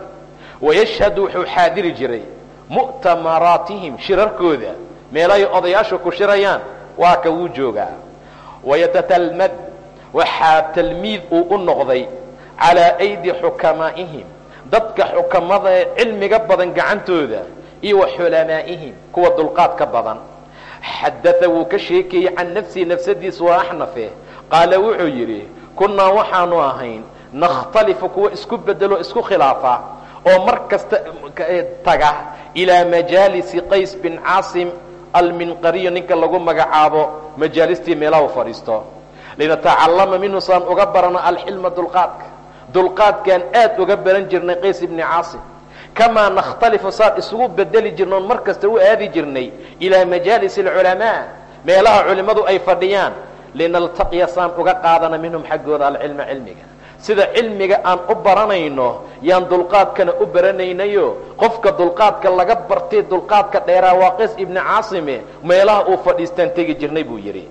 wayashhadu wuxuu xaadiri jiray mu'tamaraatihim shirarkooda. Meelahay odayaashu ku shirayaan waa ka wuu joogaa. Wayatatalmad waxaa talmiid uu u noqday calaa aydi xukamaa'ihim dadka xukamada ee cilmiga badan gacantooda iyo wa xulamaa'ihim kuwa dulqaadka badan. Xadaa wuu ka sheekeeyey can nafsihi nafsadiisa waa axnafe qaala wuxuu yidhi kunnaa waxaanu ahayn nakhtalifu kuwa isku bedelo isku khilaafa oo mar kasta taga ilaa majaalisi qays bin caasim alminqariyo ninka lagu magacaabo majaalistii meelaha fadhiisto. Linatacallama minhu saan uga barano alxilma dulqaadka. Dulqaadkaan aad uga baran jirnay qays ibni caasim. Kamaa nakhtalifu saan isugu bedeli jirna mar kasta u aadi jirnay ilaa majaalis alculamaa meelaha culimmadu ay fadhiyaan. Linaltaqiya saan uga qaadana minhum xaggooda alcilma cilmiga sida cilmiga aan u baranayno yaan dulqaadkana u baranaynayo qofka dulqaadka laga bartay dulqaadka dheeraa waa qays ibni caasime meelaha uu fadhiistaan tegi jirnay buu yidhi.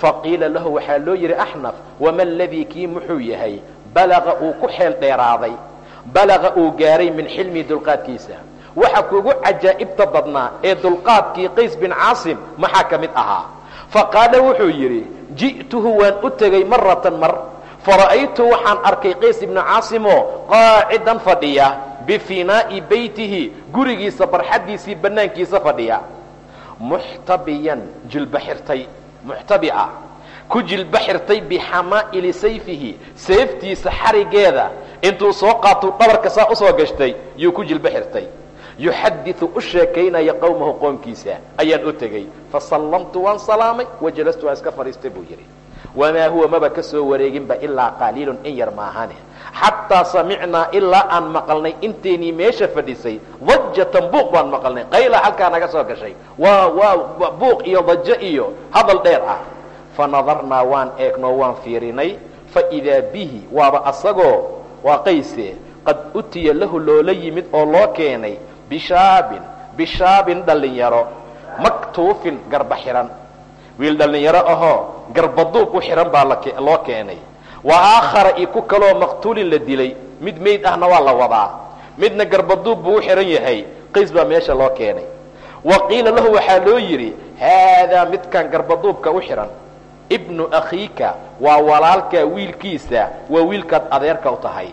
Faqiila lahu waxaa loo yidhi axnaf wama aladii kii muxuu yahay? Balaqa uu ku xeel dheeraaday. Balaqa uu gaaray min xilmii dulqaadkiisa. Waxa kugu cajaa'ibta badnaa ee dulqaadkii qays bin caasim maxaa ka mid ahaa? Faqaala wuxuu yidhi ji'tuhu waan u tegey maratan mar fara'aytu waxaan arkay qays ibnu caasimoo qaacidan fadhiya bifinaa'i beytihi gurigiisa barxaddiisii bannaankiisa fadhiya. Muxtabiyan jilba xirtay muxtabi'a ku jilba bixamaa'ili sayfihi seeftiisa xarigeeda. Intuu soo qaatuu dhabarka saa u soo gashtay yuu ku jilba xirtay. Yuxadiu u sheekaynaya qowmahu qoomkiisa ayaan u tegey fasallamtu waan salaamay wajalastu waan iska fadhiistay buu yidhi wamaa huwa maba ka soo wareeginba ilaa qaliilun in yar maahane xataa samicnaa ilaa aan maqalnay inteenii meesha fadhisay dajatan buuq baan maqalnay. Qayla halkaa naga soo gashay. Waa waa buuq iyo dajo iyo hadal dheer ah. Fanadarnaa waan eegnoo waan fiirinay. Faidaa bihi waaba asagoo waa qayse qad utiya lahu loola yimid oo loo keenay bishaabin bishaabin dhallinyaro maktuufin garba xihan wiil dhallinyaro ahoo garbaduub u xihan baa loo keenay. Wa aakhara iyo ku kaloo maqtuulin la dilay. Mid meyd ahna waa la wadaa. Midna garbaduub buu u xihan yahay. Qays baa meesha loo keenay. Wa qiila lahu waxaa loo yidhi haadaa midkan garbaduubka u xihan ibnu akhiika waa walaalkaa wiilkiisa. Waa wiilkaad adeerka u tahay.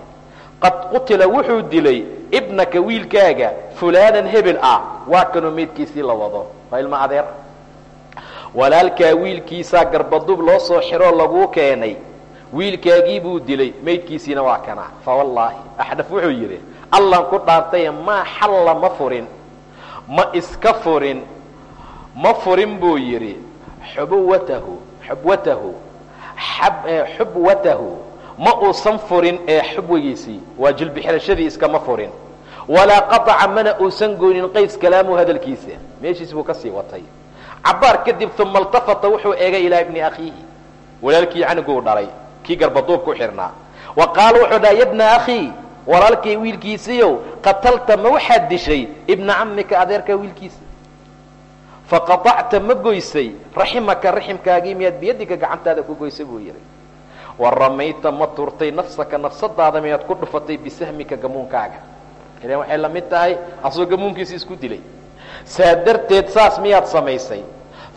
Qad qutila wuxuu dilay ibnaka wiilkaaga fulaanan hebel ah. Waa kanoo meydkiisii la wado. Waa ilma adeer walaalkaa wiilkiisaa garbaduub loo soo xiroo laguu keenay. Wiilkaagii buu dilay meydkiisiina waa kana fa wallaahi axnaf wuxuu yidhi allan ku dhaartaye maa xalla ma furin ma iska furin. Ma furin buu yidhi xubuwatahu xubwatahu xubwatahu ma uusan furin ee xubwigiisii waa jilbixirashadii iskama furin. Walaa qataca mana uusan goynin qays kalaamuhu hadalkiisa. Meeshiis buu ka sii watay cabbaar kadib uma altafata wuxuu eegay ilaa ibni akhiihi. Walaalkii caniguu dhalay kii garbaduubka u xidhnaa wa qaala wuxuu dhaha yabna akhii walaalkay wiilkiisiiyow qatalta ma waxaad dishay? Ibna camika adeerkaa wiilkiisa. Faqaطacta ma goysay raximaka raximkaagii miyaad biyadiga gacantaada ku goysay? buu yidhi. Wa ramayta ma turtay nafsaka nafsadaada miyaad ku dhufatay bisahmika gamuunkaaga. Ilan waxay la mid tahay asoo gamuunkiisa isku dilay saa darteed saas miyaad samaysay.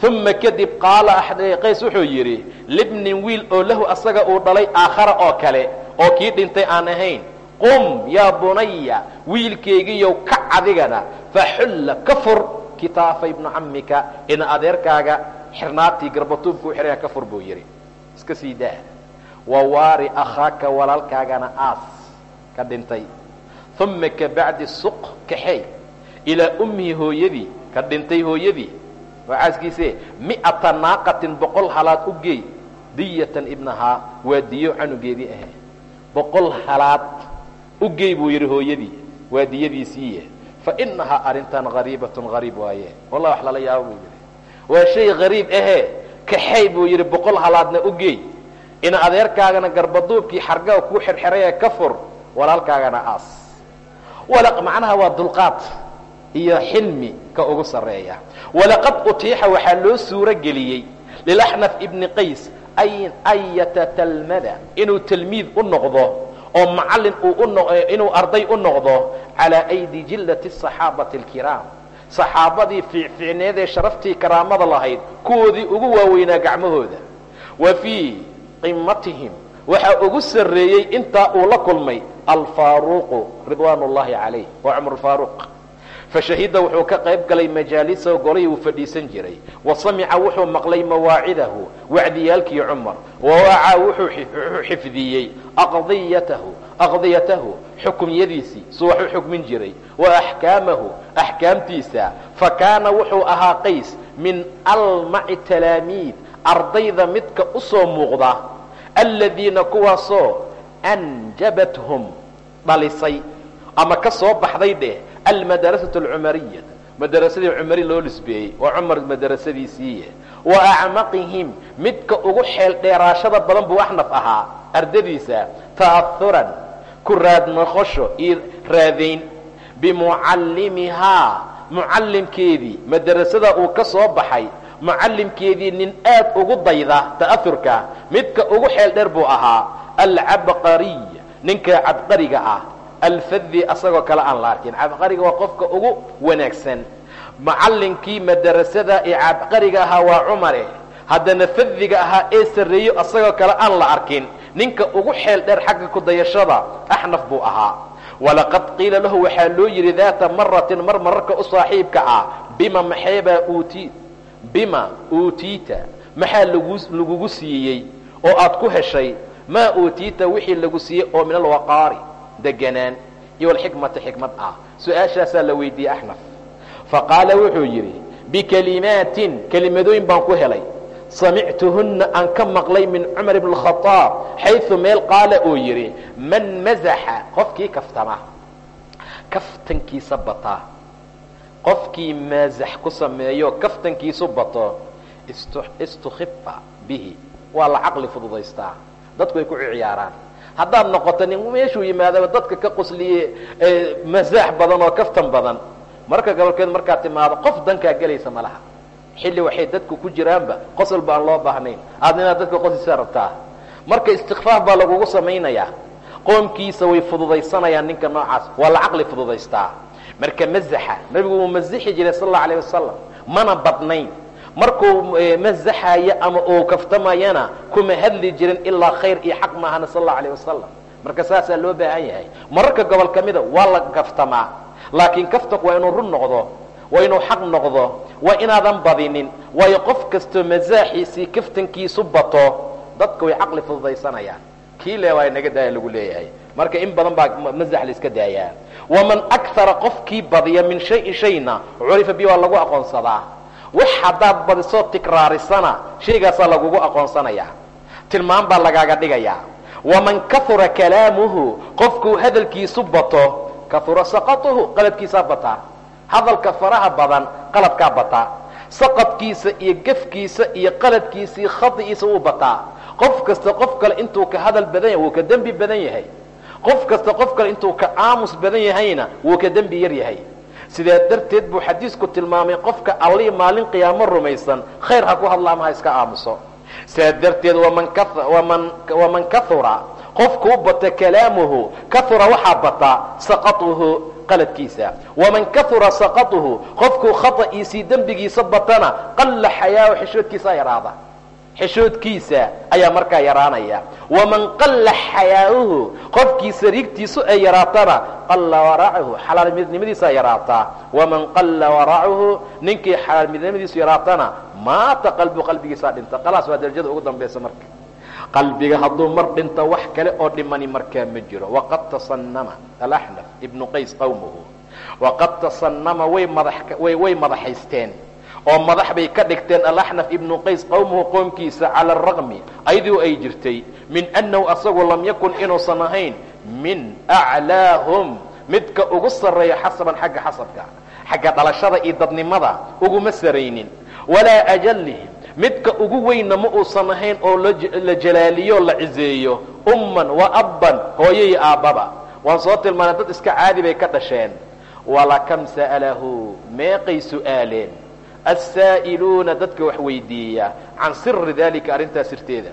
Uma kadib qaala qays wuxuu yidhi libnin wiil oo lahu asaga uu dhalay aakhara oo kale oo kii dhintay aan ahayn. Qum yaa bunaya wiilkaygiiyow kac adigana faxulla ka fur kitaafa ibnu camika ina adeerkaaga xirnaatii garbatuubka u xihaya ka fur buu yidhi. Iska sii daa. Wawaari akhaaka walaalkaagana aas ka dhintay. Uma kabacdi suq kaxey ilaa ummihi hooyadii ka dhintay hooyadii waa caaskiise mi'ata naaqatin boqol halaad u geey diyatan ibnahaa waa diyo canugeedii ahe boqol halaad u geey buu yidhi hooyadii waa diyadiisiiye fainahaa arrintan hariibatun hariib waaye. Wallah wax lala yaabo buu yidhi. Waa shay hariib ahee kaxey buu yidhi boqol halaadna u geey. Ina adeerkaagana garbaduubkii xargaa kuu xirxirayee ka fur walaalkaagana aas. Macnaha waa dulqaad iyo xilmi ka ugu sarreeya. Walaqad utiixa waxaa loo suuro lilaxnaf ibni qays an yatatalmada inuu talmiid u noqdo oo macallin uu inuu arday u noqdo calaa aydi jillati asaxaabati alkiraam saxaabadii fiicfiicneed ee sharaftii karaamada lahayd kuwoodii ugu waaweynaa gacmahooda. Wa fii qimatihim waxaa ugu sarreeyey intaa uu la kulmay alfaaruuqu ridwaan calayh waa cumar fashahida wuxuu ka qayb galay majaalisahu golihii uu fadhiisan jiray. Wa samica wuxuu maqlay mawaacidahu wacdiyaalkii cumar. Wawacaa wuxuu xifdiyey aqdiyatahu aqdiyatahu xukumyadiisii suu wax u xukmin jiray. Wa axkaamahu axkaamtiisa fa kaana wuxuu ahaa qays min almaci talaamiid ardayda midka u soo muuqda aladiina kuwaasoo anjabathum dhalisay ama ka soo baxday dheh almadarasatu alcumariya madarasadii cumari loo nisbeeyey waa cumar madarasadiisiiye wa acmaqihim midka ugu xeel dheeraashada badan buu axnaf ahaa ardadiisa ta'ahuran ku raad noqosho iyo raadayn bimucallimihaa mucallimkeedii madarasada uu ka soo baxay mucallimkeedii nin aad ugu dayda ta'ahurka midka ugu xeel dheer buu ahaa alcabqariy ninka cabqariga ah alfadi asagoo kale aan la arkin. Cabqariga waa qofka ugu wanaagsan. Macallinkii madarasada ee cabqariga ahaa waa cumare haddana fadiga ahaa ee sarreeyo asagoo kale aan la arkin. Ninka ugu xeel dheer xagga kudayashada axnaf buu ahaa. Walaqad qiila lahu waxaa loo yidhi daata maratin mar mararka u saaxiibka ah. Bima maxeebaa uuti bima uutiita? Maxaa lagu lagugu siiyey? Oo aad ku heshay? Maa uutiita wixii lagu siiyey oo min alwaqaari deganaan iyo alxikmati xikmad ah. Su'aashaasaa la weydiiyey axnaf faqaala wuxuu yidhi bikalimaatin kelimadooyin baan ku helay. Samictuhunna aan ka maqlay min cumar ibn اkhaaab xayu meel qaala uu yidhi man mazaxa qofkii kaftama. Kaftankiisa bataa qofkii maazax ku sameeyo kaftankiisu bato. Istukhifa bihi. Waa la caqli fududaystaa. Dadku ay ku ciyaaraan haddaad noqoto nin meeshuu yimaadaba dadka ka qosliye mazaax badan oo kaftan badan. Marka gobolkeed markaad timaado qof dankaa gelaysa ma laha. Xilli waxay dadku ku jiraanba qosol ba aan loo baahnayn. Aadna inaad dadka qoslisaa rabtaa. Marka istikfaaf baa lagugu samaynayaa. Qoomkiisa way fududaysanayaan ninka noocaas. Waa la caqli fududaystaa. Marka mazaxa nabigu wuu mazixi jiray sal allau alayh wasalam mana badnayn markuu mazaxayo ama uu kaftamayana kuma hadli jirin ilaa khayr iyo xaq maahana sal allau alayh wasalam marka saasaa loo baahan yahay. Mararka gobol ka waa la kaftamaa. Laakiin kaftanku waa inuu run noqdo waa inuu xaq noqdo waa inaadan badinin waayo qof kastoo mazaaxiisii kaftankiisu bato dadka way caqli fududaysanayaan. Kii le waa naga daaya lagu leeyahay. Marka in badan baa mazax la iska daayaa. Waman akara qofkii badiya min shayin shayna curifa bi waa lagu aqoonsadaa wax haddaad badisoo tikraarisana shaygaasaa lagugu aqoonsanayaa. Tilmaam baa lagaaga dhigayaa. Waman kahura kalaamuhu qofkuu hadalkiisu bato kahura saqatuhu qaladkiisaa bataa. Hadalka faraha badan qaladkaa bataa. Saqadkiisa iyo gefkiisa iyo qaladkiisa iyo khadi'iisa wuu bataa. Qof kasta qof kale intuu ka hadal badan yahay wuu ka dembi badan yahay. Qof kasta qof kale intuu ka aamus badan yahayna wuu ka dembi yar yahay sidaa darteed buu xadiisku tilmaamay qofka allii maalin qiyaamo rumaysan khayr ha ku hadla ama ha iska aamuso. Sidaa darteed waman kahura qofkuu bata kalaamuhu kahura waxaa bataa saqatuhu qaladkiisa. Waman kahura saqatuhu qofkuu khata'iisii dembigiisa batana qalla xayaahu xishoodkiisaa yaraada xishoodkiisa ayaa markaa yaraanaya. Waman qalla xayaauhu qofkii sariigtiisu ay yaraatana qalla waraacuhu xalaalmidnimadiisaa yaraataa waman qalla waraacuhu ninkii xalaalmidnimadiisu yaraatana maata qalbu qalbigiisaa dhinta. Khalaas waa darajada ugu dambaysa marka. Qalbiga hadduu mar dhinto wax kale oo dhimani markaa ma jiro. Waqad tasanama alaxnaf ibnu qays qowmuhu waqad tasanama way madaxaysteen oo madax bay ka dhigteen alaxnaf ibnu qays qowmuhu qoomkiisa cala araqmi ayadoo ay jirtay min annahu asagu lam yakun inuusan ahayn min aclaahum midka ugu sarreeya xasaban xagga xasabka xagga dhalashada iyo dadnimada uguma saraynin walaa ajalihim midka ugu weynna ma uusan ahayn oo la jalaaliyo la cizeeyo umman wa abban hooyo aabbaba waan soo tilmaanay dad iska caadi bay ka dhasheen. Walakam sa'alahu meeqay su'aaleen assaa'iluuna dadka wax weydiiya can siri dalika arrintaas sirteeda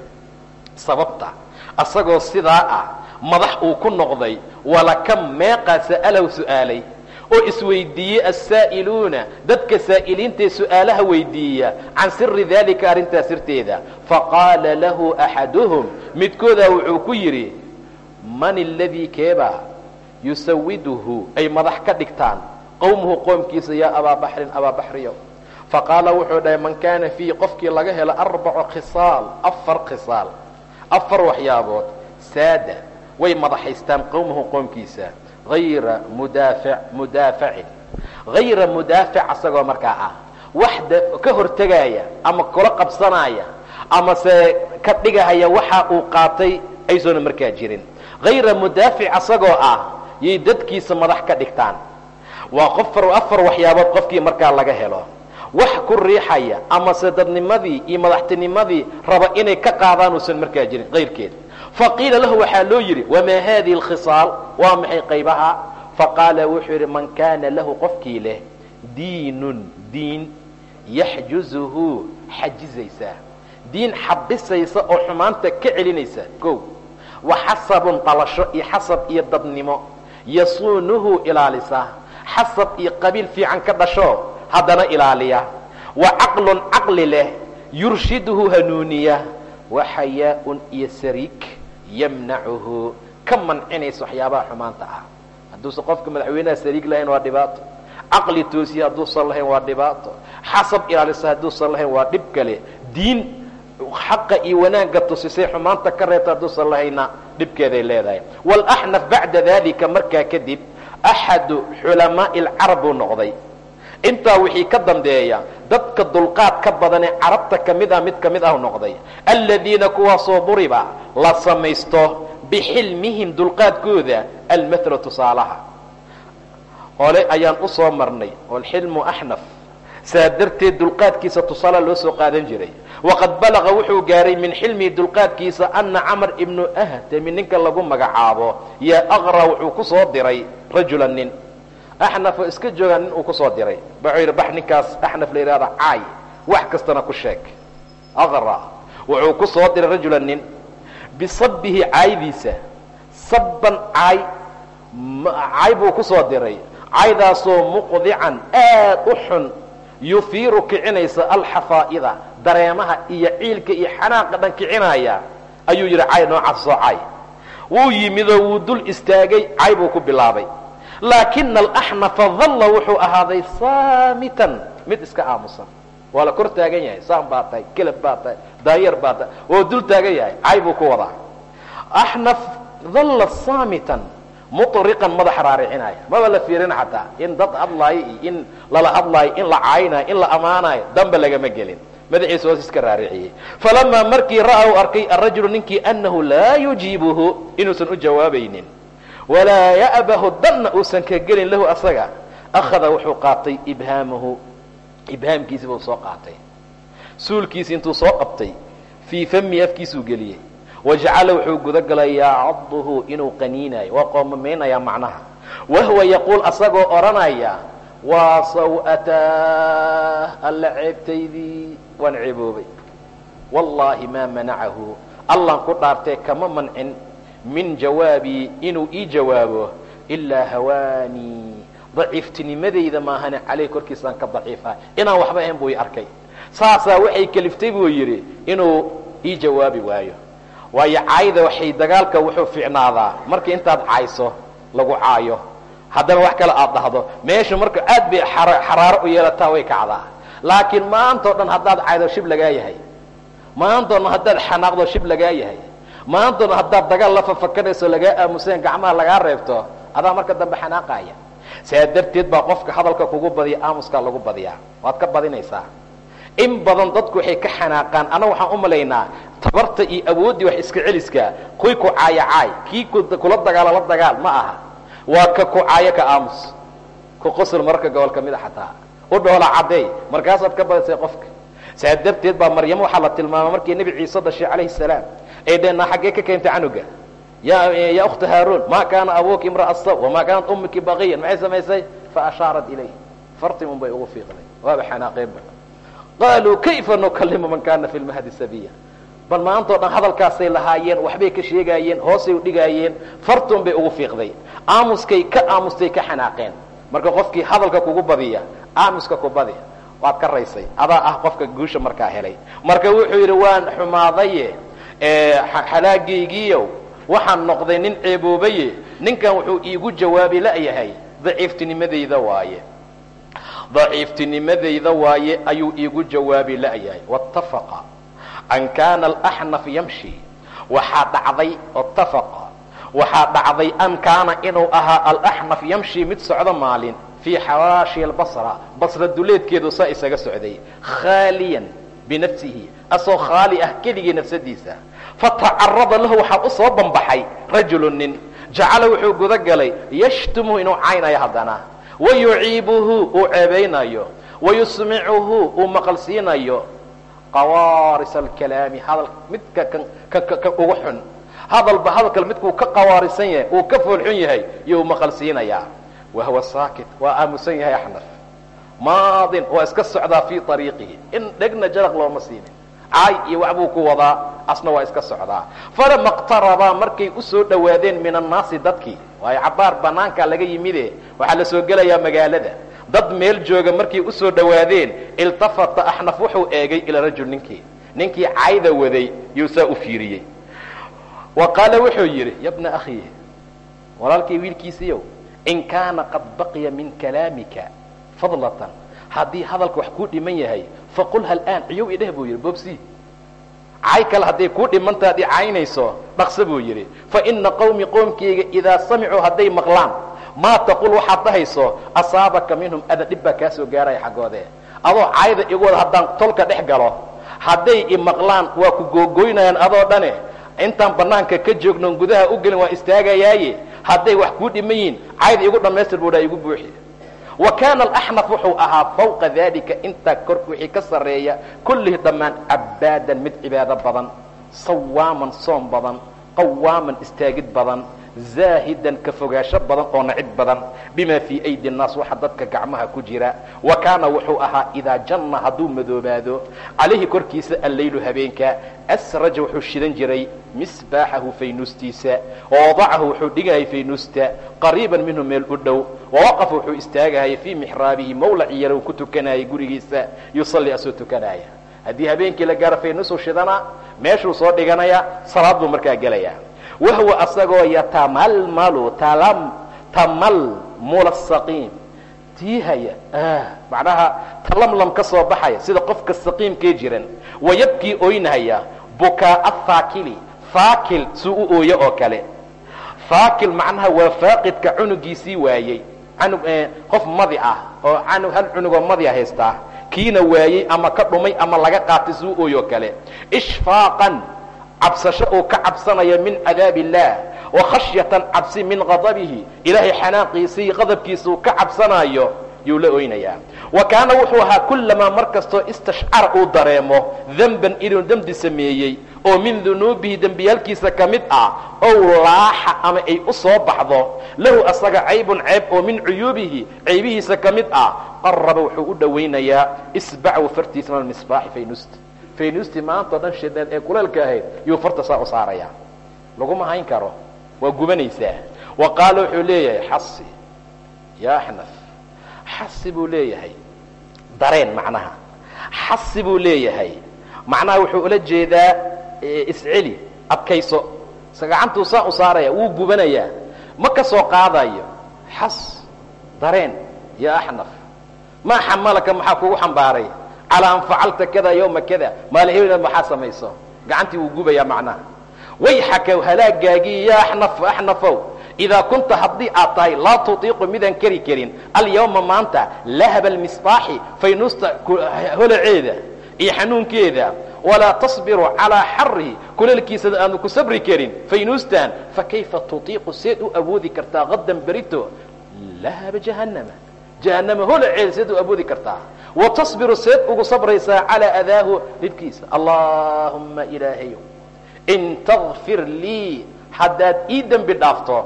sababta asagoo sidaa ah madax uu ku noqday walakam meeqaa sa'alahu su'aalay oo isweydiiyey assaa'iluuna dadka saa'iliintae su'aalaha weydiiya can siri daalika arrintaas sirteeda faqaala lahu axaduhum midkoodaa wuxuu ku yidhi man aladii keeba yusawiduhu ay madax ka dhigtaan qowmuhu qoomkiisa yaa abaa baxrin abaa baxriyo faqaala wuxuu dhahay man kaana fiihi qofkii laga helo arbacu khisaal afar khisaal afar waxyaabood saada way madaxaystaan qowmuhu qoomkiisa hayra mudaafic mudaafacin hayra mudaafic asagoo markaa ah wax ka hortegaya ama kula qabsanaya ama se ka dhigahaya waxa uu qaatay aysoona markaa jirin. Hayra mudaafic asagoo ah yay dadkiisa madax ka dhigtaan. Waa qof afar waxyaabood qofkii markaa laga helo wax ku riixaya ama se dadnimadii iyo madaxtinimadii raba inay ka qaadaan uusan markaa jirin kayrkeed faqiila lahu waxaa loo yidhi wamaa haadihi alkhisaal? Waa maxay qaybaha? Faqaala wuxuu yidhi man kaana lahu qofkii leh diinun diin yaxjuzuhu xajizaysaa diin xabisaysa oo xumaanta ka celinaysa ko wa xasabun dhalasho iyo xasab iyo dadnimo yasuunuhu ilaalisa xasab iyo qabiil fiican ka dhasho haddana ilaaliya. Wa caqlun caqli leh yurshiduhu hanuuniya. Wa xayaa'un iyo sariig yamnacuhu. Ka mancinaysa waxyaabaha xumaanta ah. Hadduusan qofka madaxweynaha sariig lahayn waa dhibaato. Caqli toosiye hadduusan lahayn waa dhibaato. Xasab ilaalisa hadduusan lahayn waa dhib kale. Diin xaqa iyo wanaagga tusisay xumaanta ka reebta hadduusan lahayna dhibkeeday leedahay. Walaxnaf bacda dalika markaa kadib axadu xulamaa'i alcarab buu noqday intaa wixii ka dambeeya dadka dulqaad ka badanee carabta ka mid ah mid ka mid ah noqday. Aladiina kuwaasoo duriba la samaysto bixilmihim dulqaadkooda almatla tusaalaha. Hole ayaan u soo marnay walxilmu axnaf saa darteed dulqaadkiisa tusaala loo soo qaadan jiray. Waqad balaqa wuxuu gaaray min xilmihi dulqaadkiisa ana camar ibnu ahtami ninka lagu magacaabo. Yaa aqra wuxuu ku diray rajula nin axnaf oo iska joogaa nin uu ku soo diray. Wuxuu yidhi bax ninkaas axnaf la yidhahda caay. Wax kastana ku sheeg. Aqra. Wuxuu ku diray rajula nin. Bisabihi caaydiisa sabban caay caay buu ku diray. Caydaasoo muqdican aad u xun yufiiru kicinaysa alxafaa'ida dareemaha iyo ciilka iyo xanaaqa dhan kicinaya. Ayuu yidhi cay noocaas soo cay wuu yimidoo wuu dul istaagay cay buu ku bilaabay laakina alaxnafa dalla wuxuu ahaaday saamitan mid iska aamusan. Waa la kor taagan yahay saan baa tahay kelab baa tahay daayar baa tahay waa dul taagan yahay cay buu ku wadaa. Axnaf dalla saamitan muطriqan madaxa raaricinaya maba la fiirin xataa in dad hadlaayo iyo in lala hadlaayo in la caaynayo in la ammaanayo damba lagama gelin. Madaxiisa hoos iska raariciyey. Falamaa markii ra'a u arkay arajulu ninkii annahu laa yujiibuhu inuusan u jawaabaynin walaa ya'bahu danna uusan ka gelin lahu asaga. Akhada wuxuu qaatay ibhaamahu. Ibhaamkiisi buu soo qaatay. Suulkiisi intuu soo qabtay fii fami afkiisuu geliyey. Wajacala wuxuu gudagalay yacduhu inuu qaniinayo waa qoomamaynaya macnaha. Wahuwa yaquul asagoo odhanaya waa saw'ataa alla ceebtaydii waan ceeboobay. Wallaahi maa manacahu allan ku dhaartee kama mancin min jawaabii inuu ii jawaabo ilaa hawaanii daciiftinimadayda maahane caleyh korkiisaan ka daciifa. Inaan waxba ahayn buu i arkay. Saasaa waxay keliftay buu yidhi inuu ii jawaabi waayo. Waayo caayda waxay dagaalka wuxuu fiicnaadaa. Markii intaad cayso lagu caayo. Haddana wax kale aad dhahdo. Meesha marka aad bay xaraaro u yeelataa way kacdaa. Laakiin maantao dhan haddaad caydo shib lagaa yahay. Maantao dhan haddaad xanaaqdo shib lagaa yahay maantao dhan haddaad dagaal la fafakanayso lagaa aamuseen gacmaha lagaa reebto adaa marka dambe xanaaqaaya. Saa darteed baa qofka hadalka kugu badiya aamuskaa lagu badiyaa. Waad ka badinaysaa. In badan dadku waxay ka xanaaqaan. Anna waxaan u malaynaa tabarta iyo awooddii wax iska celiska kuwii ku caaya caay kii kula dagaalo la dagaal ma aha. Waa ka ku caayo ka aamus. Ku qosol mararka gobol ka mida xataa. U dhoola caddeey markaasaad ka badisay qofka. Saa darteed baa maryamo waxaa la tilmaamay markii nebi ciise dhashay calayhi salaam ay dheen xaggee ka keentay canuga. Ya ya ukhta haaruun ma kaana abuuki imra'a saw wamaa kaanat ummiki baqiyan maxay samaysay? Fa ashaarat ilayh fartimun bay ugu fiiqday. Waaba xanaaqeenba qaaluu kayfa nukalimu man kana fi lmahdi sabiya bal maantao dhan hadalkaasay lahaayeen waxbay ka sheegaayeen hoosay u dhigaayeen fartun bay ugu fiiqday. Aamuskay ka aamustay ka xanaaqeen. Marka qofkii hadalka kugu badiya aamuska ku badi waad ka raysay. Adaa ah qofka guusha markaa helay. Marka wuxuu yidhi waan xumaadaye xalaagaygiiyow waxaan noqday nin ceeboobaye ninkan wuxuu iigu jawaabi la'yahay daciiftinimadayda waaye. Daciiftinimadayda waaye ayuu iigu jawaabi la'yahay waاtafaqa an kaana alaxnaf yamshi. Waxaa dhacday tafaqa waxaa dhacday an kaana inuu ahaa alaxnaf yamshi mid socdo maalin fii xawaashi albasra. Basra duleedkeedu saa isaga socday. Khaaliyan binafsihi asoo khaali ah keligii nafsadiisa. Fatacarada lahu waxaa u soo rajulu nin. Jacala wuxuu guda galay yashtumhu inuu caynayo haddana. Wayuciibuhu uu ceebaynayo wayusmicuhu uu maqalsiinayo qawaaris alkalaami hadal midka ka ugu xun. Hadalba hadalkale midkuu ka qawaarisan yahay uu ka foolxun yahay iyou maqalsiinayaa. Wahuwa saakit waa aamusan yahay axnaf maadin waa iska socdaa fii ariiqihi in dhegna jaraq looma siinin. Caay iyo wax buu ku wadaa asna waa iska socdaa. Falama qtarabaa markay u soo dhowaadeen min annaasi dadkii waayo cabaar banaankaa laga yimide waxaa la soo gelayaa magaalada. Dad meel jooga markay u soo dhowaadeen iltafata axnaf wuxuu eegay ilaa rajul ninkii. Ninkii cayda waday yuu saa u fiiriyey. Wa qaala wuxuu yidhi ya bna akhi walaalkay wiilkiisiiyow in kaana qad baqiya min kalaamika fadlatan. Haddii hadalka wax kuu dhiman yahay faqulha alaan ciyow idheh buu yidhi bobsi cay kale hadday kuu dhimantaad i caynayso dhaqso buu yidhi. Fa ina qawmi qoomkayga idaa samicuu hadday maqlaan maa taqul waxaad dhahayso asaabaka minhum ada dhib baa kaa gaaraya xaggoodee adoo cayda igu wada haddaan tolka dhex galo hadday i maqlaan waa ku googoynayaan adoo dhane intaan banaanka ka joognoon gudaha u gelin waan istaagayaaye. Hadday wax kuu dhiman cayda igu dhammaystir buu dhaa igu buuxi kaana alaxnaf wuxuu ahaa fawqa dalika intaa kor wixii ka sarreeya kullihi dhammaan cabaadan mid cibaado badan sawaaman soom badan qawaaman istaagid badan zaahidan ka fogaansho badan oo nacid badan. Bima fii aydi nnaas waxa dadka gacmaha ku jira. Wa kaana wuxuu ahaa idaa janna hadduu madoobaado calayhi korkiisa alleylu habeenka. Asraja wuxuu shidan jiray misbaaxahu faynuustiisa. Wawadacahu wuxuu dhigayay faynuusta. Qariiban minhu meel u dhow. Wawaqafa wuxuu istaagahaya fii mixraabihi mawlaci yarow ku tukanayay gurigiisa. Yusalli asoo tukanaya. Haddii habeenkii la gaaro faynuusu shidana meeshuu soo dhiganaya salaad buu markaa gelaya wahuwa asagoo yatamalmalu tamalmula saqiim tiihaya macnaha talamlam ka soo baxaya sida qofka saqiimkee jiran wayabkii oynahaya bukaaa faakili faakil suu u ooyo oo kale faakil macnaha waa faaqidka cunugiisii waayey qof madi ah oo hal cunugoo madi a haystaa kiina waayey ama ka dhumay ama laga qaatay suu ooyo kale ishfaaqan cabsasho uu ka cabsanayo min cadaab illaah wa khashyatan cabsi min qadabihi ilaahay xanaaqiisii qadabkiisuu ka cabsanayo yuu la oynayaa wa kaana wuxuu ahaa kullamaa mar kastoo istashcara uu dareemo denban inuu dembi sameeyey oo min dunuubihi dembiyaalkiisa ka mid ah ow laaxa ama ay u soo baxdo lahu asaga caybun ceeb oo min cuyuubihi caybihiisa ka mid ah qaraba wuxuu u dhowaynayaa isbacahu fartiisa min almisbaaxi faynusta faynuustii maanta o dhan shideed ee kuleelka ahayd yuu farta saa u saarayaa. Laguma hayn karo. Waa gubanaysaa. Wa qaala wuxuu leeyahay xasi yaa axnaf xasi buu leeyahay. Dareen macnaha. Xasi buu leeyahay. Macnaha wuxuu ula jeedaa isceli adkayso. Gacantuu saa u saaraya wuu gubanayaa. Ma ka soo qaadayo? Xas dareen yaa axnaf maa xamalaka maxaa kugu xambaaray calaa an facalta kada yowma kada maalihewnaad maxaa samayso? Gacantii wuu gubayaa macnaha. Wayxaka halaagaagii yaa axnaf axnafow. Idaa kunta haddii aad tahay laa tutiiqu midaan keri karin. Alyawma maanta lahaba almisbaaxi faynuusta holaceeda iyo xanuunkeeda. Walaa tasbiru calaa xarihi kuleelkiisa aanu ku sabri karin. Faynuustan fakayfa tutiiqu? Seed u awoodi kartaa qadan berito. Lahaba jahannama. Jahannama holaceeda seed u awoodi kartaa wa tasbiru seed ugu sabraysaa calaa adaahu dhibkiisa allaahumma ilaahayow in takfir lii haddaad ii dembi dhaafto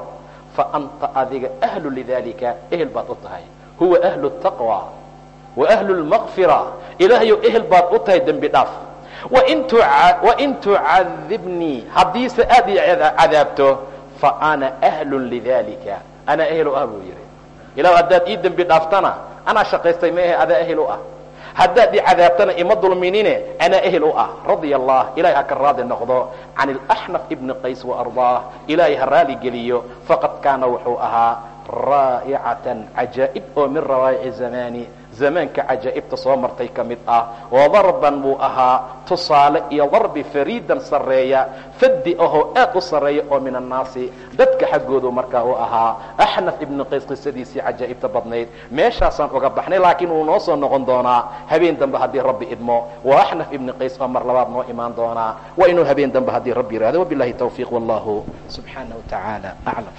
fa anta adiga ahlu lidalika ehel baad u tahay huwa ahlu taqwa wa ahlu lmaqfira ilaahayow ehel baad u tahay dembi dhaaf wain tucadibnii haddiise aad ii cadaabto fa ana ahlu lidalika anaa ehelu ah buu yidhi ilaah haddaad ii dembi dhaaftana anaa shaqaystay meehe adaa ehel u ah haddaad i cadaabtana ima dulminine anaa ehel u ah radia allah ilahay ha ka raadi noqdo can ilaxnaf ibni qays waardaah ilaahay ha raali geliyo faqad kaana wuxuu ahaa raa'icatan cajaa'ib oo min rawaa'ici zamaani zamaanka cajaa'ibta soo martay ka mid ah oo darban buu ahaa tusaale iyo darbi fariidan sareeya fadi ahoo aad u sareeya oo min annaasi dadka xaggoodu markaa u ahaa axnaf ibnu qays qisadiisii cajaa'ibta badnayd. Meeshaasaan uga baxnay laakiin wuu noo soo noqon doonaa habeen dambe haddii rabbi idmo waa axnaf ibnu qays oo mar labaad noo imaan doonaa waa inuu habeen dambe haddii rabbi yihahdo wabilahi tawfiiq wallahu subxaanah wa tacaala aclam